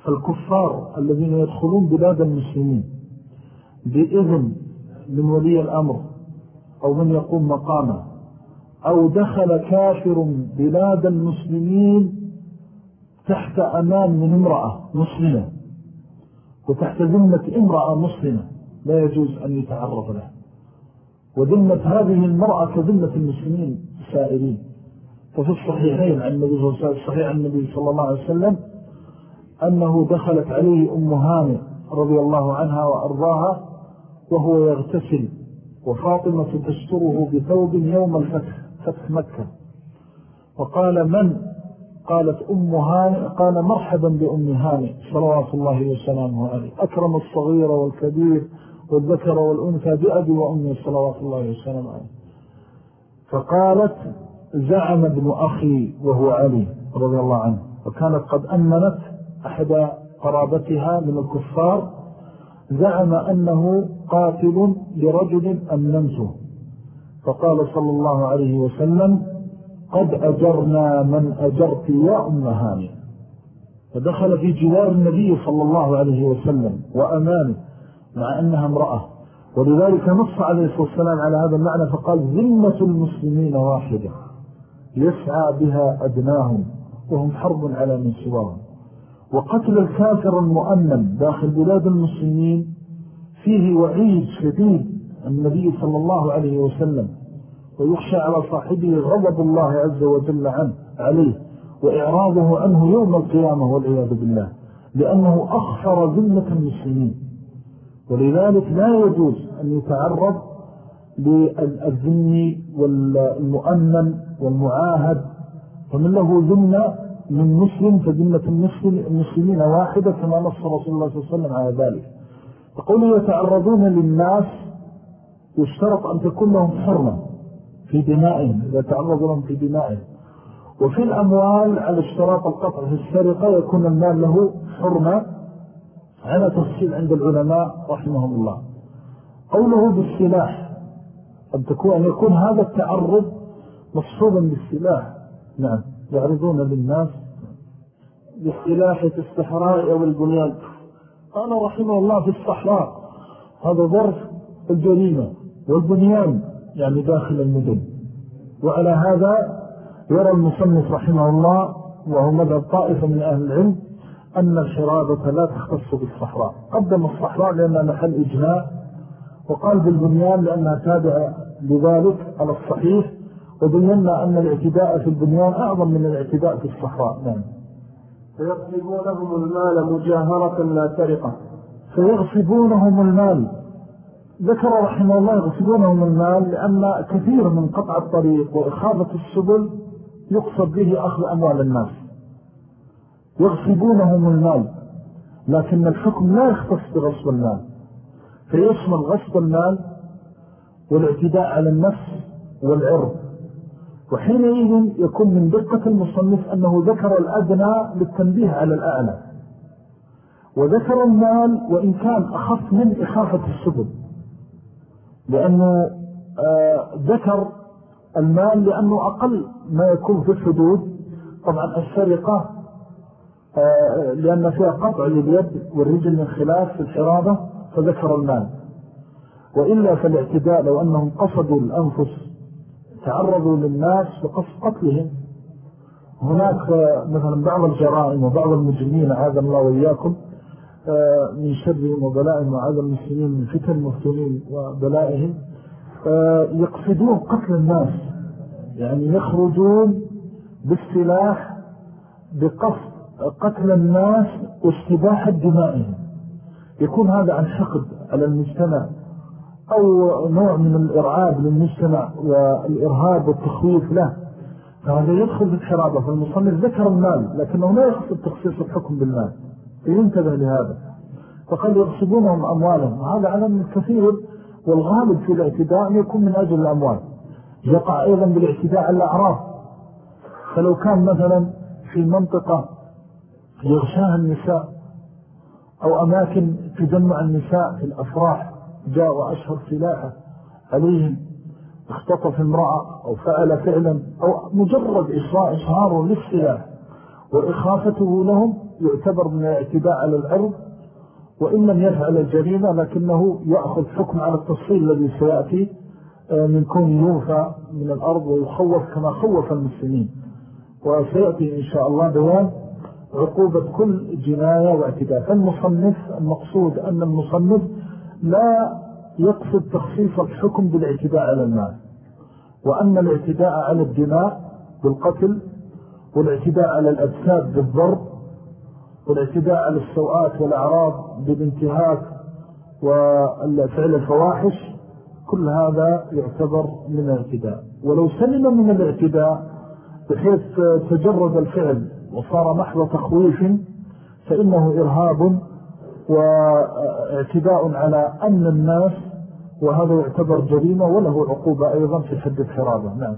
فالكفار الذين يدخلون بلاد المسلمين بإذن من ولي الأمر أو من يقوم مقامه أو دخل كافر بلاد المسلمين تحت أمان من امرأة مسلمة وتحت ذمة امرأة مسلمة لا يجوز أن يتعرض له. وذمة هذه المرأة كذمة المسلمين السائرين ففي الصحيحين عن النبي صلى الله عليه وسلم صحيح النبي صلى الله عليه وسلم أنه دخلت عليه أم هانئ رضي الله عنها وأرضاها وهو يغتسل وفاطمة تستره بثوب يوم الفتح فتح مكة. وقال من؟ قالت أم هاني قال مرحبا بأم هاني صلوات الله وسلامه عليه. أكرم الصغير والكبير والذكر والأنثى بأبي وأمي صلوات الله وسلامه عليه. فقالت زعم ابن أخي وهو علي رضي الله عنه وكانت قد أمنت أحد قرابتها من الكفار زعم أنه قاتل لرجل أمنته. فقال صلى الله عليه وسلم قد أجرنا من أجرت يا أم هاني. فدخل في جوار النبي صلى الله عليه وسلم وأمانه مع أنها امرأة. ولذلك نص عليه الصلاة والسلام على هذا المعنى فقال ذمة المسلمين واحدة. يسعى بها أدناهم وهم حرب على من سواهم. وقتل الكافر المؤمن داخل بلاد المسلمين فيه وعيد شديد النبي صلى الله عليه وسلم ويخشى على صاحبه غضب الله عز وجل عنه عليه وإعراضه عنه يوم القيامة والعياذ بالله لأنه أخفر ذمة المسلمين. ولذلك لا يجوز أن يتعرض للذني والمؤمن والمعاهد فمن له ذنة من مسلم فذنة المسلمين واحدة كما نص رسول الله صلى الله عليه وسلم على ذلك. فقولوا يتعرضون للناس يشترط أن تكون لهم حرمة في دمائهم إذا تعرضوا لهم في دمائهم. وفي الأموال على اشتراط القطع في السرقة يكون المال له حرمة على تفصيل عند العلماء رحمهم الله. قوله بالسلاح أن, تكون أن يكون هذا التعرض مصحوبا بالسلاح نعم. يعرضون للناس بالسلاح في الصحراء أو البنيان. قال رحمه الله في الصحراء. هذا ظرف الجريمة والبنيان يعني داخل المدن. وعلى هذا يرى المصنف رحمه الله وهو مذهب طائفة من أهل العلم أن الحرابة لا تختص بالصحراء. قدم الصحراء لأنها محل إجناء وقال بالبنيان لأنها تابعة لذلك على الصحيح وبينا أن الاعتداء في البنيان أعظم من الاعتداء في الصحراء. نعم. فيغصبونهم المال مجاهرة لا سرقة. فيغصبونهم المال. ذكر رحمه الله يغصبونهم المال لأن كثير من قطع الطريق وإخافة السبل يقصد به أخذ أموال الناس. يغصبونهم المال لكن الحكم لا يختص بغصب المال. فيشمل غصب المال والاعتداء على النفس والعرض. وحينئذ يكون من دقة المصنف أنه ذكر الأدنى للتنبيه على الأعلى. وذكر المال وإن كان أخف من إخافة السبل. لأنه آه ذكر المال لأنه أقل ما يكون في الحدود. طبعا السرقة آه لأن فيها قطع لليد والرجل من خلاف في الحرابة فذكر المال. وإلا فالاعتداء لو أنهم قصدوا الأنفس تعرضوا للناس بقصد قتلهم. هناك مثلا بعض الجرائم وبعض المجرمين عاذا الله وإياكم آه، من شرهم وبلائهم وعاذا المسلمين من فتن المفتنين وبلائهم آه، يقصدون قتل الناس. يعني يخرجون بالسلاح بقصد قتل الناس واستباحة دمائهم. يكون هذا عن حقد على المجتمع. أو نوع من الإرعاب للمجتمع والإرهاب والتخويف له. فهذا يدخل في الحرابة فالمصنف ذكر المال لكنه لا يقصد تخصيص الحكم بالمال فينتبه لهذا. فقال يغصبونهم أموالهم وهذا علم كثير والغالب في الاعتداء يكون من أجل الأموال. يقع أيضا بالاعتداء على الأعراف. فلو كان مثلا في منطقة يغشاها النساء أو أماكن تجمع النساء في الأفراح جاء وأشهر سلاحه عليهم اختطف امرأة أو فعل فعلا أو مجرد إشهاره للسلاح وإخافته لهم يعتبر من الاعتداء على العرض وإن لم يفعل الجريمة لكنه يأخذ حكم على التفصيل الذي سيأتي آه، من كون يوفى من الأرض ويخوف كما خوف المسلمين. وسيأتي إن شاء الله بيان عقوبة كل جناية واعتداء. فالمصنف المقصود أن المصنف لا يقصد تخصيص الحكم بالاعتداء على المال وأن الاعتداء على الدماء بالقتل والاعتداء على الأجساد بالضرب والاعتداء على السوءات والأعراض بالانتهاك وفعل الفواحش كل هذا يعتبر من الاعتداء. ولو سلم من الاعتداء بحيث تجرد الفعل وصار محض تخويف فإنه إرهاب واعتداء على أمن الناس وهذا يعتبر جريمة وله عقوبة أيضا في حد الحرابة. نعم.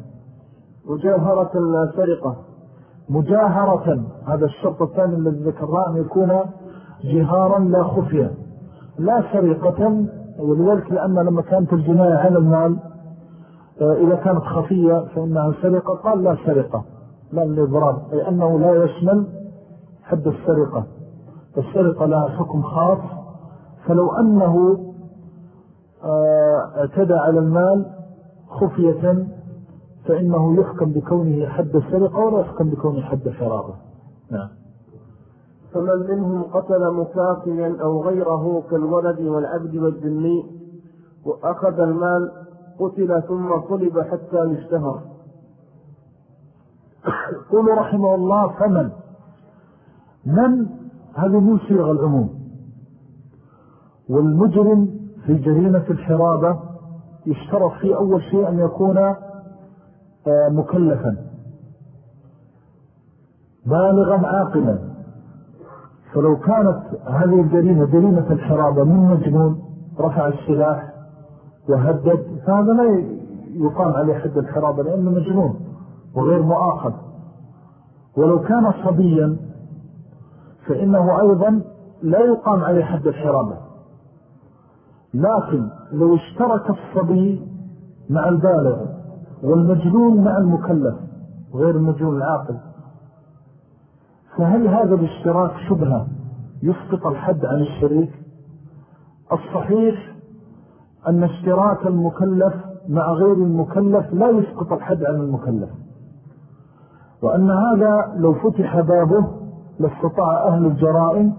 مجاهرة لا سرقة مجاهرة هذا الشرط الثاني الذي ذكرناه أن يكون جهارا لا خفية. لا سرقة ولذلك لأن لما كانت الجناية على المال آه، إذا كانت خفية فإنها سرقة قال لا سرقة لا الإضرار أي أنه لا يشمل حد السرقة. السرقة لها حكم خاص. فلو أنه آه، اعتدى على المال خفية فإنه يحكم بكونه حد السرقة ولا يحكم بكونه حد الحرابة نعم. فمن منهم قتل مكافيا أو غيره كالولد والعبد والذني وأخذ المال قتل ثم طلب حتى يشتهر. قول رحمه الله فمن؟ من هذه من صيغ العموم. والمجرم في جريمة الحرابة يشترط في أول شيء أن يكون آه، مكلفا. بالغا عاقلا. فلو كانت هذه الجريمة جريمة الحرابة من مجنون رفع السلاح وهدد فهذا لا يقام عليه حد الحرابة لأنه مجنون وغير مؤاخذ. ولو كان صبيا فإنه أيضا لا يقام عليه حد الحرابة. لكن لو اشترك الصبي مع البالغ والمجنون مع المكلف غير المجنون العاقل فهل هذا الاشتراك شبهة يسقط الحد عن الشريك؟ الصحيح أن اشتراك المكلف مع غير المكلف لا يسقط الحد عن المكلف وأن هذا لو فتح بابه لاستطاع أهل الجرائم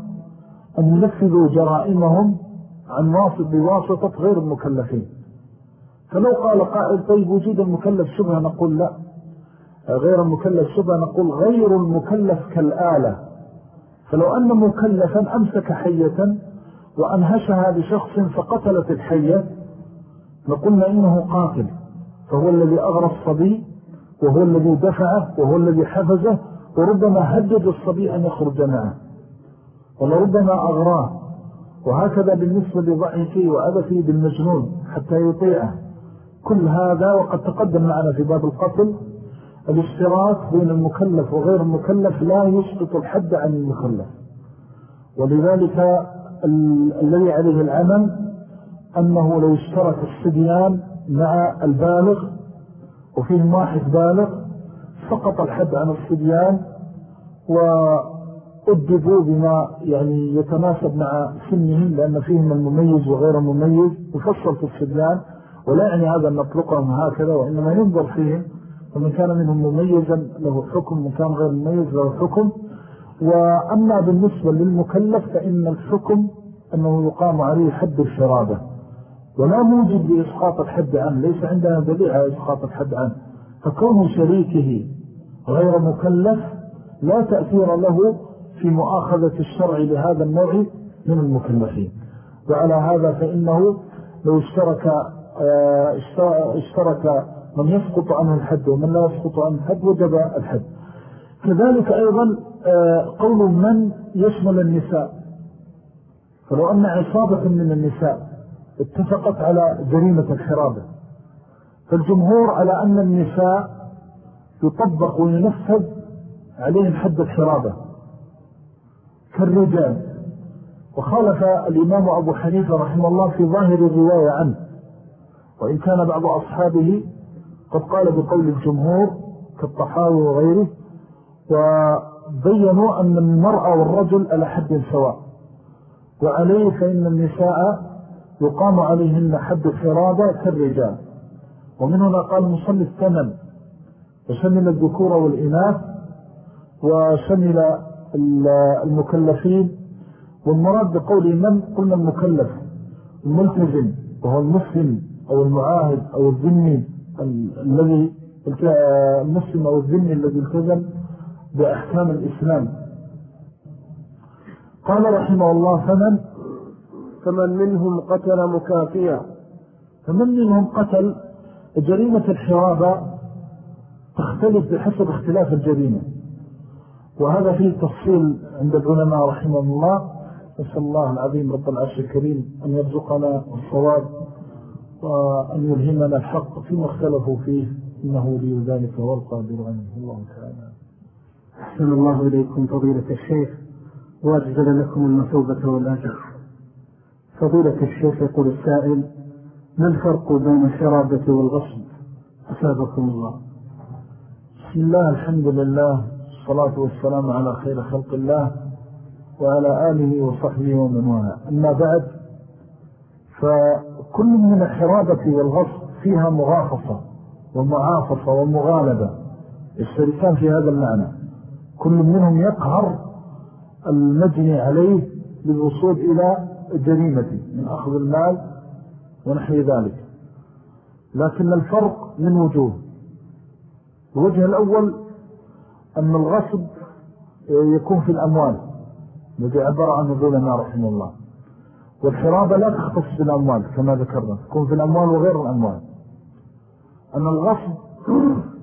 أن ينفذوا جرائمهم عن واصل بواسطة غير المكلفين. فلو قال قائل طيب وجود المكلف شبه نقول لا. غير المكلف شبه نقول غير المكلف كالآلة. فلو أن مكلفا أمسك حية وأنهشها بشخص فقتلت الحية لقلنا إنه قاتل. فهو الذي أغرى الصبي وهو الذي دفعه وهو الذي حفزه وربما هدد الصبي أن يخرج معه. ولربما أغراه. وهكذا بالنسبة لضعيفه وأبثه بالمجنون حتى يطيعه. كل هذا وقد تقدم معنا في باب القتل الاشتراك بين المكلف وغير المكلف لا يسقط الحد عن المكلف. ولذلك الذي عليه العمل أنه لو اشترك الصبيان مع البالغ وفيهم واحد بالغ سقط الحد عن الصبيان وأدبوا بما يعني يتناسب مع سنهم لأن فيهم المميز وغير المميز يفصل في الصبيان ولا يعني هذا أن نطلقهم هكذا وإنما ينظر فيهم ومن كان منهم مميزا له حكم ومن كان غير مميز له حكم. وأما بالنسبة للمكلف فإن الحكم أنه يقام عليه حد الشرابة ولا موجد لإسقاط الحد عنه ليس عندنا دليل على إسقاط الحد عنه. فكون شريكه غير مكلف لا تأثير له في مؤاخذة الشرع لهذا النوع من المكلفين. وعلى هذا فإنه لو اشترك آه، اشترك من يسقط عنه الحد ومن لا يسقط عنه الحد وجب الحد. كذلك أيضا آه، قول من يشمل النساء. فلو أن عصابة من النساء اتفقت على جريمة الحرابة فالجمهور على أن النساء يطبق وينفذ عليهم حد الحرابة. كالرجال. وخالف الإمام أبو حنيفة رحمه الله في ظاهر الرواية عنه. وإن كان بعض أصحابه قد قال بقول الجمهور كالطحاوي وغيره وبينوا أن المرأة والرجل على حد سواء. وعليه فإن النساء يقام عليهن حد الحرابة كالرجال. ومن هنا قال مصلي الثمن. وشمل الذكور والإناث وشمل المكلفين. والمراد بقول من؟ قلنا المكلف الملتزم وهو المسلم أو المعاهد أو الذني الذي المسلم أو الذني الذي التزم بأحكام الإسلام. قال رحمه الله فمن؟ فمن منهم قتل مكافيا فمن منهم قتل جريمة الحرابة تختلف بحسب اختلاف الجريمة. وهذا فيه تفصيل عند العلماء رحمه الله. نسأل الله العظيم رب العرش الكريم أن يرزقنا الصواب وأن يلهمنا الحق فيما اختلفوا فيه. إنه لي ذلك هو القادر عنه الله تعالى. أحسن الله إليكم فضيلة الشيخ وأجزل لكم المثوبة والأجر. فضيلة الشيخ يقول السائل ما الفرق بين الشرابة والغصب؟ أسابكم الله. بسم الله الحمد لله الصلاة والسلام على خير خلق الله وعلى آله وصحبه ومن والاه. أما بعد فكل من الحرابة والغصب فيها مغافصة ومعافصة ومغالبة. الشركان في هذا المعنى. كل منهم يقهر المجني عليه للوصول إلى جريمته من أخذ المال ونحو ذلك. لكن الفرق من وجوه. الوجه الأول أن الغصب يكون في الأموال الذي عبر عنه ذولنا رحمه الله. والحرابة لا تختص بالأموال كما ذكرنا تكون في الأموال وغير الأموال. أن الغصب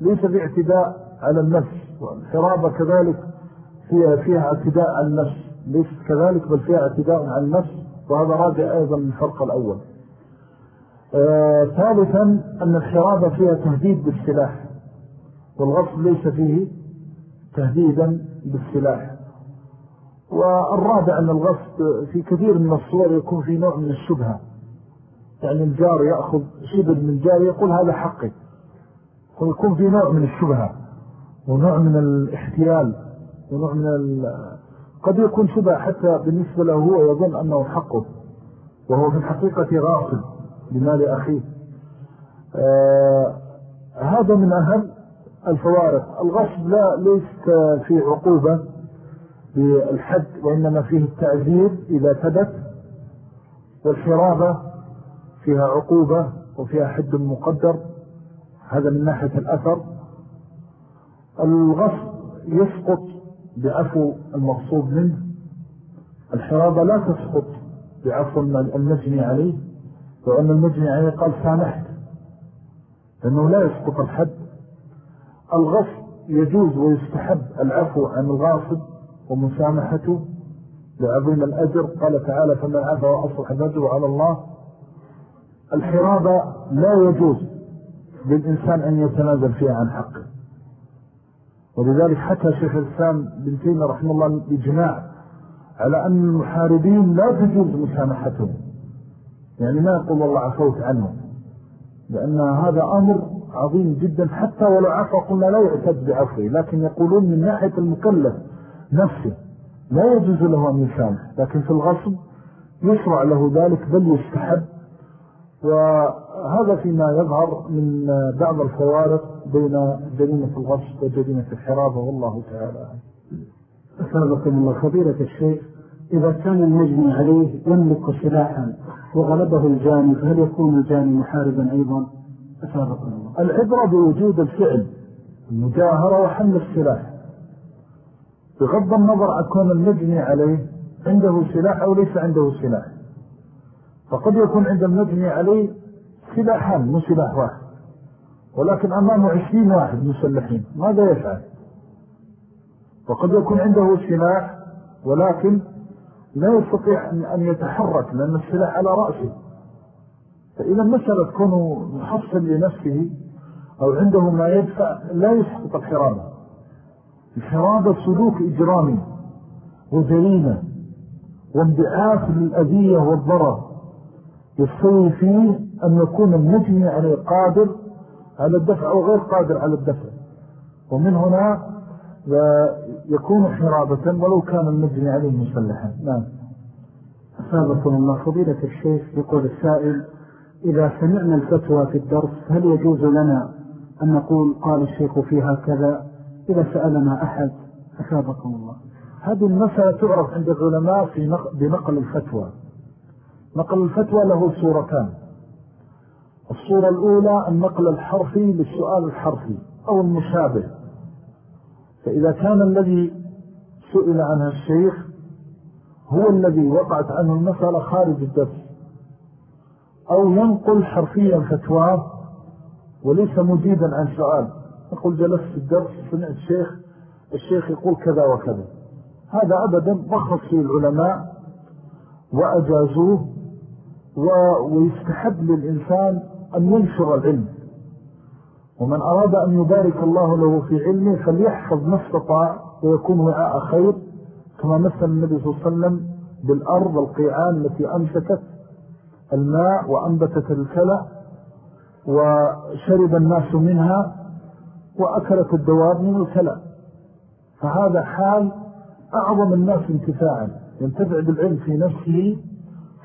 ليس باعتداء على النفس والحرابة كذلك فيها, فيها اعتداء على النفس. ليس كذلك بل فيها اعتداء على النفس وهذا راجع أيضا من الفرق الأول. آه ثالثا أن الحرابة فيها تهديد بالسلاح. والغصب ليس فيه تهديدا بالسلاح. والرابع أن الغصب في كثير من الصور يكون في نوع من الشبهة. يعني الجار يأخذ شبه من جار يقول هذا حقي. ويكون في نوع من الشبهة ونوع من الاحتيال ونوع من ال... قد يكون شبهة حتى بالنسبة له هو يظن أنه حقه وهو في الحقيقة غاصب لمال أخيه. آه هذا من أهم الفوارق. الغصب لا ليس في عقوبة بالحد وإنما فيه التعذير إذا ثبت والحرابة فيها عقوبة وفيها حد مقدر. هذا من ناحية الأثر. الغصب يسقط بعفو المغصوب منه. الحرابة لا تسقط بعفو المجني عليه وأن المجني عليه قال سامحت لأنه لا يسقط الحد. الغصب يجوز ويستحب العفو عن الغاصب ومسامحته لعظيم الأجر. قال تعالى فمن عفى وأصلح نجر على الله. الحرابة لا يجوز للإنسان أن يتنازل فيها عن حقه. ولذلك حتى شيخ الإسلام بن تيمة رحمه الله الإجماع على أن المحاربين لا تجوز مسامحتهم. يعني ما يقول الله عفوت عنه لأن هذا أمر عظيم جدا حتى ولو عفو قلنا لا يعتد بعفوه لكن يقولون من ناحية المكلف نفسه لا يجوز له أن يسامح لكن في الغصب يشرع له ذلك بل يستحب. وهذا فيما يظهر من بعض الفوارق بين جريمة الغصب وجريمة الحرابة والله تعالى أسابقكم الله. فضيلة الشيخ إذا كان المجني عليه يملك سلاحا وغلبه الجاني فهل يكون الجاني محاربا أيضا؟ العبرة بوجود الفعل المجاهرة وحمل السلاح. بغض النظر عن كون المجني عليه عنده سلاح أو ليس عنده سلاح. فقد يكون عند المجني عليه سلاحان مو سلاح واحد. ولكن أمامه عشرين واحد مسلحين. ماذا يفعل؟ وقد يكون عنده سلاح ولكن لا يستطيع أن يتحرك لأن السلاح على رأسه. فإذا مسألة كونه محصن لنفسه أو عنده ما يدفع لا يسقط الحرامة الحرابة سلوك إجرامي وجريمة وانبعاث للأذية والضرر. يستوي فيه أن يكون المجني عليه قادر على الدفع أو غير قادر على الدفع. ومن هنا يكون حرابة ولو كان المجني عليه مسلحا نعم. أسابقنا الله فضيلة الشيخ يقول السائل إذا سمعنا الفتوى في الدرس هل يجوز لنا أن نقول قال الشيخ فيها كذا إذا سألنا أحد أثابكم الله. هذه المسألة تعرف عند العلماء في نقل بنقل الفتوى. نقل الفتوى له صورتان. الصورة الأولى النقل الحرفي للسؤال الحرفي أو المشابه. فإذا كان الذي سئل عنها الشيخ هو الذي وقعت عنه المسألة خارج الدرس. أو ينقل حرفيا فتواه وليس مجيدا عن سؤال. يقول جلست في الدرس سمعت الشيخ الشيخ يقول كذا وكذا. هذا أبدا رخص فيه العلماء وأجازوه ويستحب للإنسان أن ينشر العلم. ومن أراد أن يبارك الله له في علمه فليحفظ ما استطاع ويكون وعاء خير كما مثل النبي صلى الله عليه وسلم بالأرض القيعان التي أمسكت الماء وأنبتت الكلى وشرب الناس منها وأكلت الدواب من الكلى. فهذا حال أعظم الناس انتفاعا ينتفع بالعلم في نفسه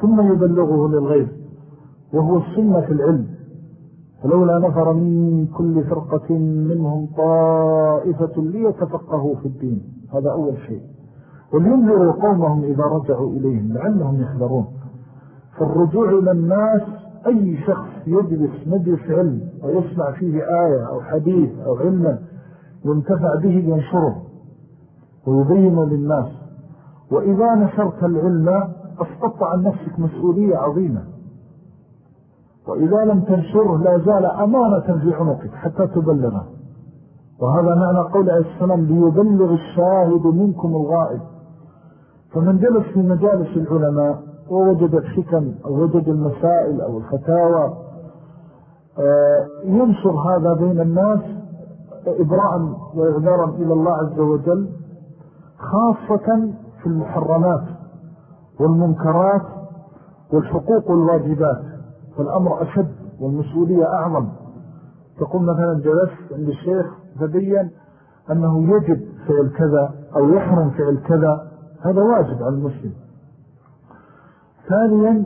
ثم يبلغه للغير وهو السنة في العلم. فلولا نفر من كل فرقة منهم طائفة ليتفقهوا في الدين. هذا أول شيء. ولينذروا قومهم إذا رجعوا إليهم لعلهم يحذرون. فالرجوع إلى الناس أي شخص يجلس مجلس علم ويسمع فيه آية أو حديث أو علما ينتفع به ينشره ويبين للناس. وإذا نشرت العلم أسقطت عن نفسك مسؤولية عظيمة. وإذا لم تنشره لا زال أمانة في عنقك حتى تبلغه وهذا معنى قول عليه السلام ليبلغ الشاهد منكم الغائب. فمن جلس في مجالس العلماء ووجد الحكم أو وجد المسائل أو الفتاوى آه، ينشر هذا بين الناس إبراء وإغدارا إلى الله عز وجل خاصة في المحرمات والمنكرات والحقوق والواجبات. فالأمر أشد والمسؤولية أعظم. تقول مثلا جلست عند الشيخ فبين أنه يجب فعل كذا أو يحرم فعل كذا هذا واجب على المسلم. ثانيا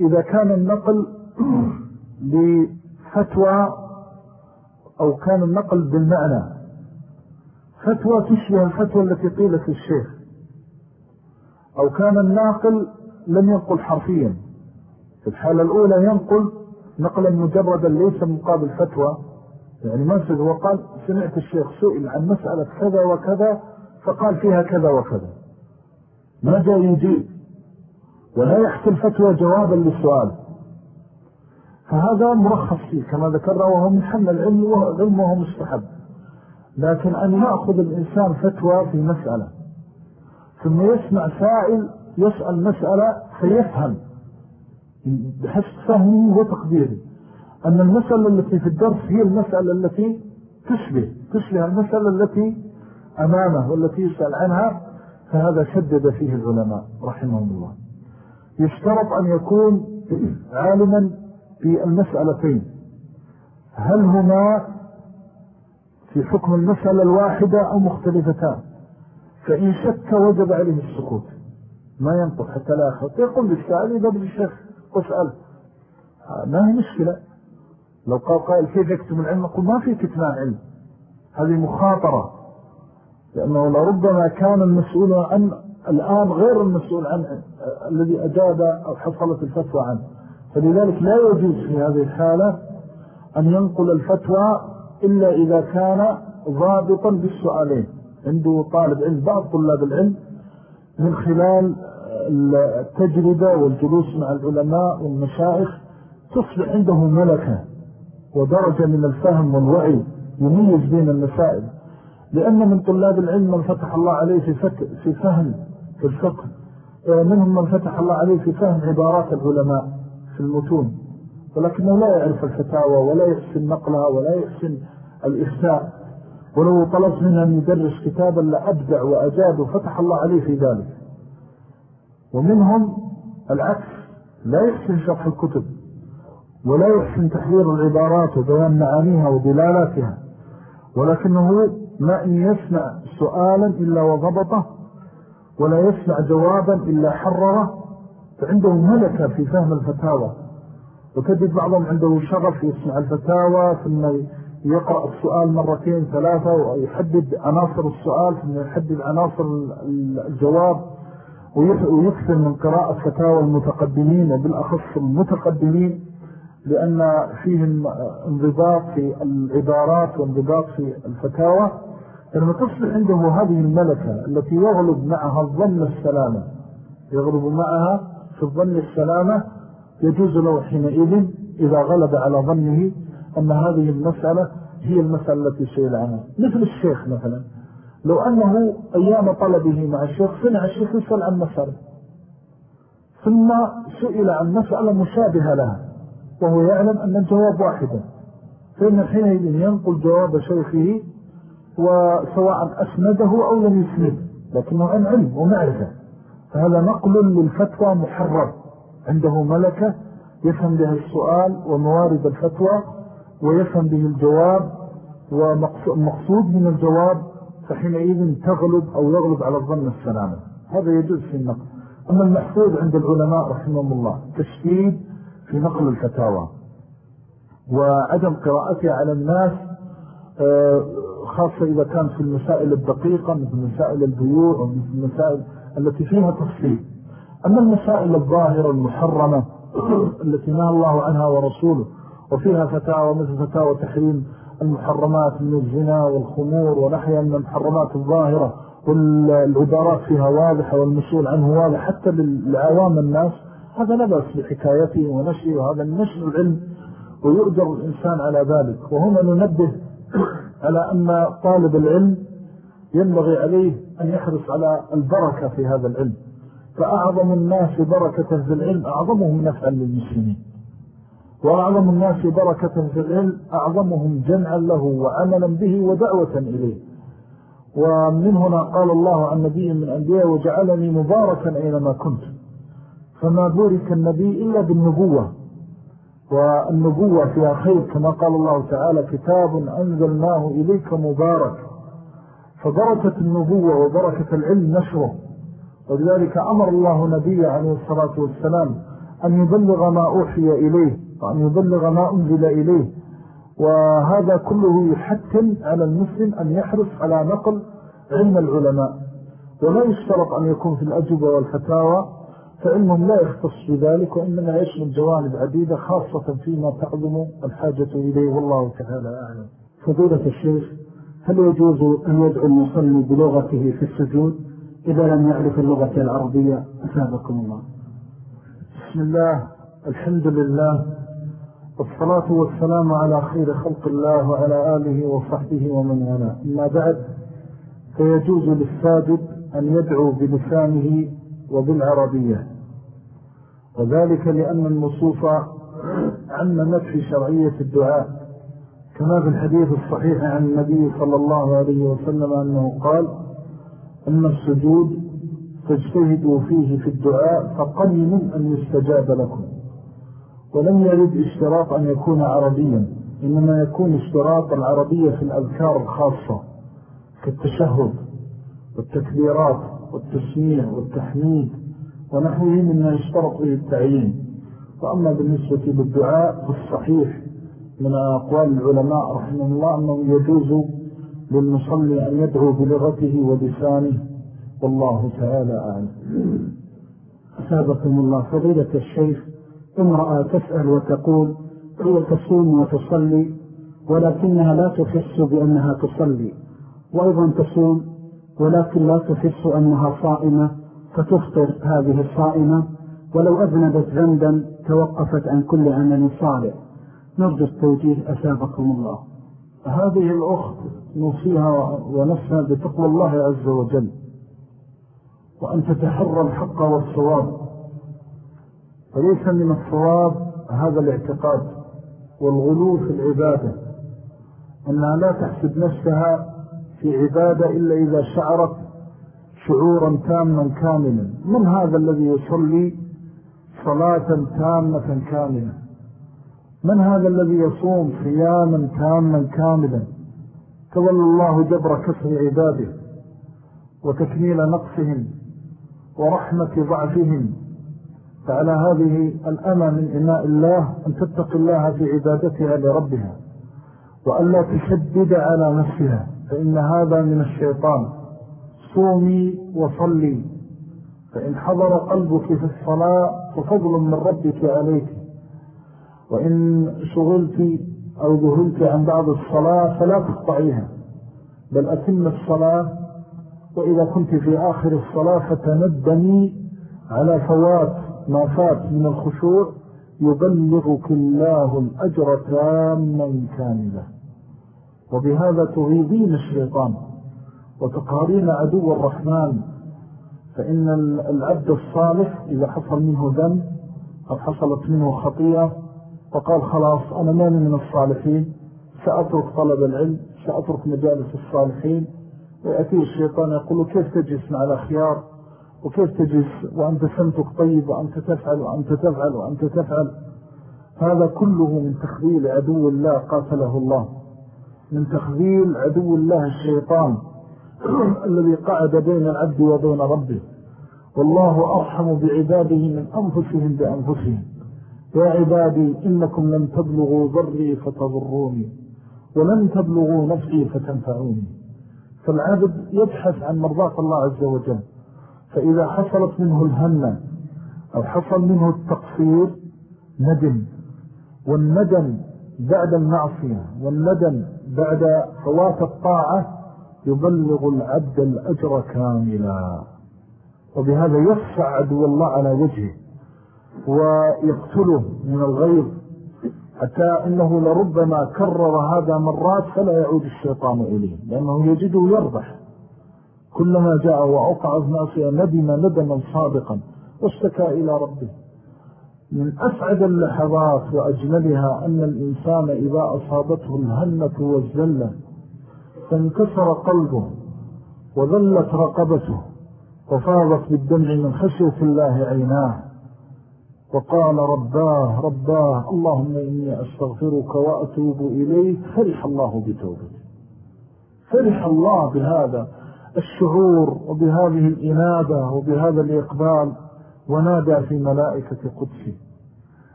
إذا كان النقل [CLEARS THROAT] لفتوى أو كان النقل بالمعنى. فتوى تشبه الفتوى التي قيلت للشيخ أو كان الناقل لم ينقل حرفيا. في الحالة الأولى ينقل نقلا مجردا ليس مقابل فتوى. يعني ما وقال سمعت الشيخ سئل عن مسألة كذا وكذا فقال فيها كذا وكذا. ما جاء يجيب ولا يحكي الفتوى جوابا للسؤال. فهذا مرخص فيه كما ذكرنا وهو من حمل العلم وهو مستحب. لكن أن يأخذ الإنسان فتوى في مسألة ثم يسمع سائل يسأل مسألة فيفهم بحسب فهمه وتقديره. أن المسألة التي في الدرس هي المسألة التي تشبه تشبه المسألة التي أمامه والتي يسأل عنها فهذا شدد فيه العلماء رحمهم الله. يشترط أن يكون عالما في المسألتين. هل هما في حكم المسألة الواحدة أو مختلفتان؟ فإن شك وجب عليه السكوت. ما ينطق حتى لا أخذ يقول للسائل إذا بالشيخ واسأل ما هي مشكلة لو قال قائل كيف يكتم العلم؟ نقول ما في كتمان علم. هذه مخاطرة. لأنه لربما كان المسؤول عن الآن غير المسؤول عن الذي أجاب أو حصلت الفتوى عنه. فلذلك لا يجوز في هذه الحالة أن ينقل الفتوى إلا إذا كان ضابطا بالسؤالين. عنده طالب علم بعض طلاب العلم من خلال التجربة والجلوس مع العلماء والمشايخ تصبح عنده ملكة ودرجة من الفهم والوعي يميز بين المسائل. لأن من طلاب العلم من فتح الله عليه في, في فهم في الفقه. منهم من فتح الله عليه في فهم عبارات العلماء في المتون. ولكنه لا يعرف الفتاوى ولا يحسن نقلها ولا يحسن الإفتاء. ولو طلبت منه أن يدرس كتابا لأبدع وأجاد وفتح الله عليه في ذلك. ومنهم العكس. لا يحسن شرح الكتب ولا يحسن تحرير العبارات وبيان معانيها ودلالاتها. ولكنه ما إن يسمع سؤالا إلا وضبطه ولا يسمع جوابا إلا حرره فعنده ملكة في فهم الفتاوى. وتجد بعضهم عنده شغف يسمع الفتاوى ثم يقرأ السؤال مرتين ثلاثة ويحدد عناصر السؤال ثم يحدد عناصر الجواب ويكثر من قراءة فتاوى المتقدمين وبالأخص المتقدمين لأن فيهم انضباط في العبارات وانضباط في الفتاوى. لما تصبح عنده هذه الملكة التي يغلب معها الظن السلامة. يغلب معها في الظن السلامة يجوز له حينئذ إذا غلب على ظنه أن هذه المسألة هي المسألة التي سئل عنها. مثل الشيخ مثلا. لو أنه أيام طلبه مع الشيخ سمع الشيخ يسأل عن مسألة. ثم سئل عن مسألة مشابهة لها وهو يعلم أن الجواب واحدا. فإن حينئذ ينقل جواب شيخه وسواء أسنده أو لم يسند لكنه عن علم ومعرفة. فهذا نقل للفتوى محرر. عنده ملكة يفهم بها السؤال وموارد الفتوى ويفهم به الجواب ومقصود من الجواب فحينئذ تغلب أو يغلب على الظن السلامة. هذا يجوز في النقل. أما المحفوظ عند العلماء رحمهم الله تشديد في نقل الفتاوى. وعدم قراءتها على الناس آه، خاصة إذا كان في المسائل الدقيقة مثل مسائل البيوع ومثل المسائل التي فيها تفصيل. أما المسائل الظاهرة المحرمة [CLEARS THROAT] التي نهى الله عنها ورسوله وفيها فتاوى مثل فتاوى تحريم المحرمات من الزنا والخمور ونحيا من المحرمات الظاهرة والعبارات فيها واضحة والمسؤول عنه واضح حتى للعوام الناس. هذا لا بأس بحكايته ونشره وهذا النشر العلم ويؤجر الإنسان على ذلك. وهنا ننبه [CLEARS THROAT] على أن طالب العلم ينبغي عليه أن يحرص على البركة في هذا العلم. فأعظم الناس بركة في العلم أعظمهم نفعا للمسلمين. وأعظم الناس بركة في العلم أعظمهم جمعا له وعملا به ودعوة إليه. ومن هنا قال الله عن نبي من أنبياء وجعلني مباركا أينما كنت. فما بورك النبي إلا بالنبوة. والنبوة فيها خير كما قال الله تعالى كتاب أنزلناه إليك مبارك فبركة النبوة وبركة العلم نشره ولذلك أمر الله نبي عليه الصلاة والسلام أن يبلغ ما أوحي إليه وأن يبلغ ما أنزل إليه وهذا كله يحتم على المسلم أن يحرص على نقل علم العلماء ولا يشترط أن يكون في الأجوبة والفتاوى فعلمهم لا يختص بذلك وإنما يشمل جوانب عديدة خاصة فيما تعظم الحاجة إليه والله تعالى أعلم. فضيلة الشيخ هل يجوز أن يدعو المصلي بلغته في السجود؟ إذا لم يعرف اللغة العربية أسابكم الله. بسم الله الحمد لله والصلاة والسلام على خير خلق الله وعلى آله وصحبه ومن والاه. أما بعد فيجوز للساجد أن يدعو بلسانه وبالعربية. وذلك لأن النصوص عممت في شرعية الدعاء. كما في الحديث الصحيح عن النبي صلى الله عليه وسلم أنه قال أن السجود تجتهدوا فيه في الدعاء فقلل أن يستجاب لكم. ولم يرد اشتراط أن يكون عربيا إنما يكون اشتراط العربية في الأذكار الخاصة كالتشهد والتكبيرات والتسميع والتحميد. ونحوه مما يشترط به التعيين. وأما بالنسبة للدعاء فالصحيح من أقوال العلماء رحمه الله أنه يجوز للمصلي أن يدعو بلغته ولسانه. والله تعالى أعلم. أسابقكم الله. فضيلة الشيخ امرأة تسأل وتقول هي تصوم وتصلي ولكنها لا تحس بأنها تصلي. وأيضا تصوم ولكن لا تحس أنها صائمة. فتفطر هذه الصائمة ولو أذنبت ذنبا توقفت عن كل عمل صالح. نرجو التوجيه. أسابكم الله. هذه الأخت نوصيها ونفسها بتقوى الله عز وجل. وأن تتحرى الحق والصواب. فليس من الصواب هذا الاعتقاد والغلو في العبادة. أنها لا تحسب نفسها في عبادة إلا إذا شعرت شعورا تاما كاملا. من هذا الذي يصلي صلاة تامة كاملة؟ من هذا الذي يصوم صياما تاما كاملا؟ تولى الله جبر كسر عباده وتكميل نقصهم ورحمة ضعفهم. فعلى هذه الأمى من إماء الله أن تتق الله في عبادتها لربها وأن لا تشدد على نفسها فإن هذا من الشيطان. صومي وصلي. فإن حضر قلبك في الصلاة ففضل من ربك عليك. وإن شغلت أو ذهلت عن بعض الصلاة فلا تقطعيها. بل أتم الصلاة وإذا كنت في آخر الصلاة فتندني على فوات ما فات من الخشوع يبلغك الله الأجر تاما كاملا. وبهذا تغيظين الشيطان. وتقهرين عدو الرحمن فإن العبد الصالح إذا حصل منه ذنب أو حصلت منه خطيئة فقال خلاص أنا ماني من الصالحين سأترك طلب العلم سأترك مجالس الصالحين. ويأتي الشيطان يقول كيف تجلس مع الأخيار؟ وكيف تجلس؟ وأنت سمتك طيب وأنت تفعل وأنت تفعل وأنت تفعل. هذا كله من تخذيل عدو الله قاتله الله. من تخذيل عدو الله الشيطان. [CLEARS THROAT] الذي قعد بين العبد وبين ربه. والله أرحم بعباده من أنفسهم بأنفسهم. يا عبادي إنكم لم تبلغوا ضري فتضروني ولن تبلغوا نفسي فتنفعوني. فالعبد يبحث عن مرضاة الله عز وجل فإذا حصلت منه الهنة أو حصل منه التقصير ندم. والندم بعد المعصية والندم بعد فوات الطاعة يبلغ العبد الأجر كاملا. وبهذا يفسع عدو الله على وجهه ويقتله من الغيظ. حتى أنه لربما كرر هذا مرات فلا يعود الشيطان إليه لأنه يجده يربح. كلما جاء وأوقع في ندم ندما صادقا واشتكى إلى ربه. من أسعد اللحظات وأجملها أن الإنسان إذا أصابته الهنة والزلة فانكسر قلبه وذلت رقبته وفاضت بالدمع من خشية الله عيناه وقال رباه رباه اللهم إني أستغفرك وأتوب إليك فرح الله بتوبته فرح الله بهذا الشعور وبهذه الإنابة وبهذا الإقبال ونادى في ملائكة قدسه.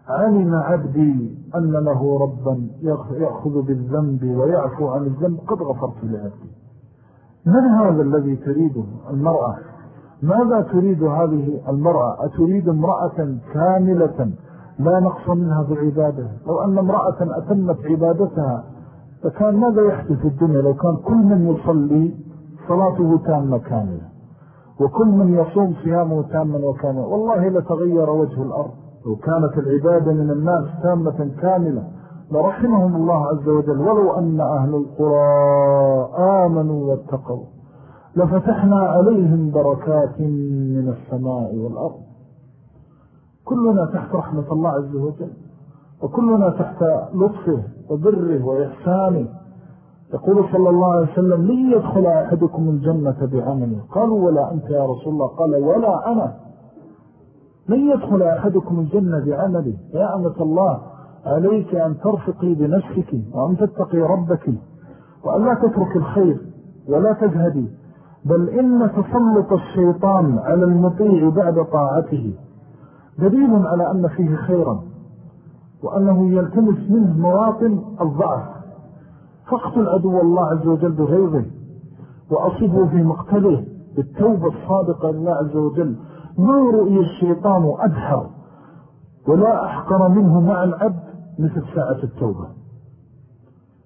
علم عبدي أن له ربا يأخذ بالذنب ويعفو عن الذنب قد غفرت لعبدي. من هذا الذي تريده المرأة؟ ماذا تريد هذه المرأة؟ أتريد امرأة كاملة لا نقص منها في العبادة لو أن امرأة أتمت عبادتها فكان ماذا يحدث في الدنيا؟ لو كان كل من يصلي صلاته تامة كاملة وكل من يصوم صيامه تاما وكاملا والله لتغير وجه الأرض. لو كانت العبادة من الناس تامة كاملة لرحمهم الله عز وجل ولو أن أهل القرى آمنوا واتقوا لفتحنا عليهم بركات من السماء والأرض. كلنا تحت رحمة الله عز وجل وكلنا تحت لطفه وبره وإحسانه. يقول صلى الله عليه وسلم لن يدخل أحدكم الجنة بعمله قالوا ولا أنت يا رسول الله. قال ولا أنا. لن يدخل أحدكم الجنة بعمله؟ يا أمة الله عليك أن ترفقي بنفسك وأن تتقي ربك وأن لا تترك الخير ولا تجهدي بل إن تسلط الشيطان على المطيع بعد طاعته. دليل على أن فيه خيرا وأنه يلتمس منه مواطن الضعف. فاقتل عدو الله عز وجل بغيظه وأصبه في مقتله بالتوبة الصادقة لله عز وجل. ما رؤي الشيطان أدحر ولا أحقر منه مع العبد مثل ساعة التوبة.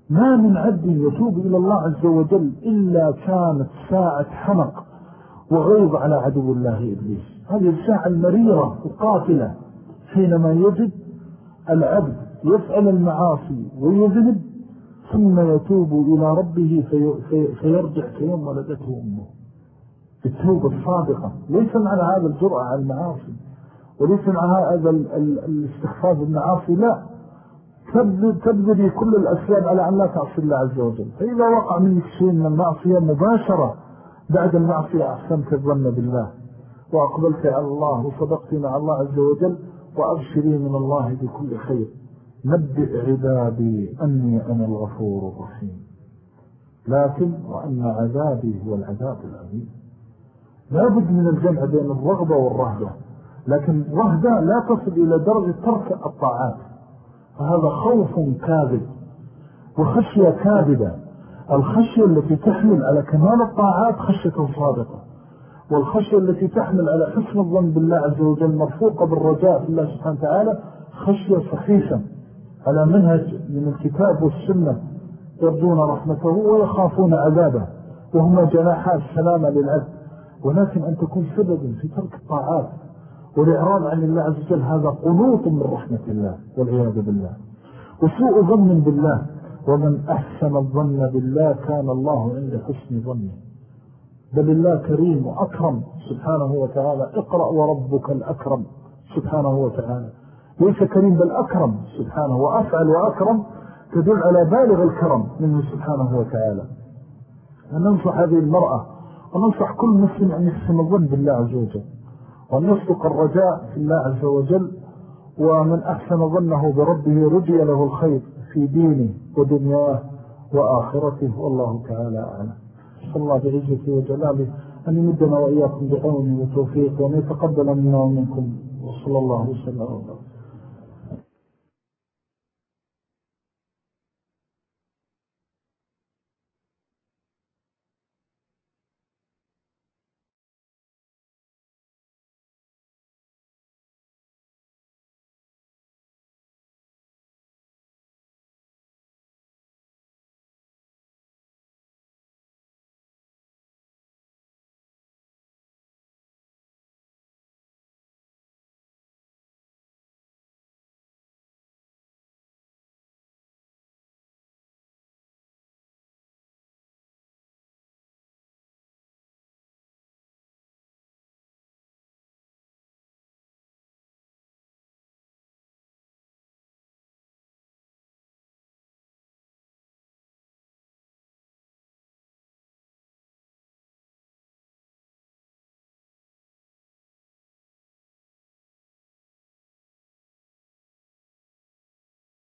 ما من عبد يتوب إلى الله عز وجل إلا كانت ساعة حمق وغيظ على عدو الله إبليس. هذه الساعة المريرة القاتلة حينما يجد العبد يفعل المعاصي ويذنب ثم يتوب إلى ربه في في فيرجع كيوم ولدته أمه. التوبة الصادقة ليس معنى هذا الجرأة على المعاصي. وليس مع هذا الاستخفاف بالمعاصي لا. تبذلي كل الأسباب على أن لا تعصي الله عز وجل. فإذا وقع منك شيء من المعصية مباشرة بعد المعصية أحسنت الظن بالله. وأقبلت على الله وصدقت مع الله عز وجل وأبشري من الله بكل خير. نبئ عبادي أني أنا الغفور الرحيم. لكن وأن عذابي هو العذاب العظيم لا بد من الجمع بين الرغبة والرهبة. لكن الرهبة لا تصل إلى درجة ترك الطاعات. فهذا خوف كاذب وخشية كاذبة. الخشية التي تحمل على كمال الطاعات خشية صادقة. والخشية التي تحمل على حسن الظن بالله عز وجل مرفوقة بالرجاء في الله سبحانه وتعالى خشية صحيحة. على منهج من الكتاب والسنة يرجون رحمته ويخافون عذابه. وهما جناحات سلامة للعبد. ولكن أن تكون سببا في ترك الطاعات والإعراض عن الله عز وجل هذا قنوط من رحمة الله والعياذ بالله. وسوء ظن بالله ومن أحسن الظن بالله كان الله عند حسن ظنه. بل الله كريم وأكرم سبحانه وتعالى. اقرأ وربك الأكرم سبحانه وتعالى. ليس كريم بل أكرم سبحانه وأفعل وأكرم تدل على بالغ الكرم منه سبحانه وتعالى. وننصح هذه المرأة وننصح كل مسلم أن يحسن الظن بالله عز وجل. وأن يصدق الرجاء في الله عز وجل. ومن أحسن ظنه بربه رجي له الخير في دينه ودنياه وآخرته. والله تعالى أعلم. صلى الله بعزته وجلاله أن يمدنا وإياكم بعونه وتوفيق وأن يتقبل منا ومنكم. وصلى الله وسلم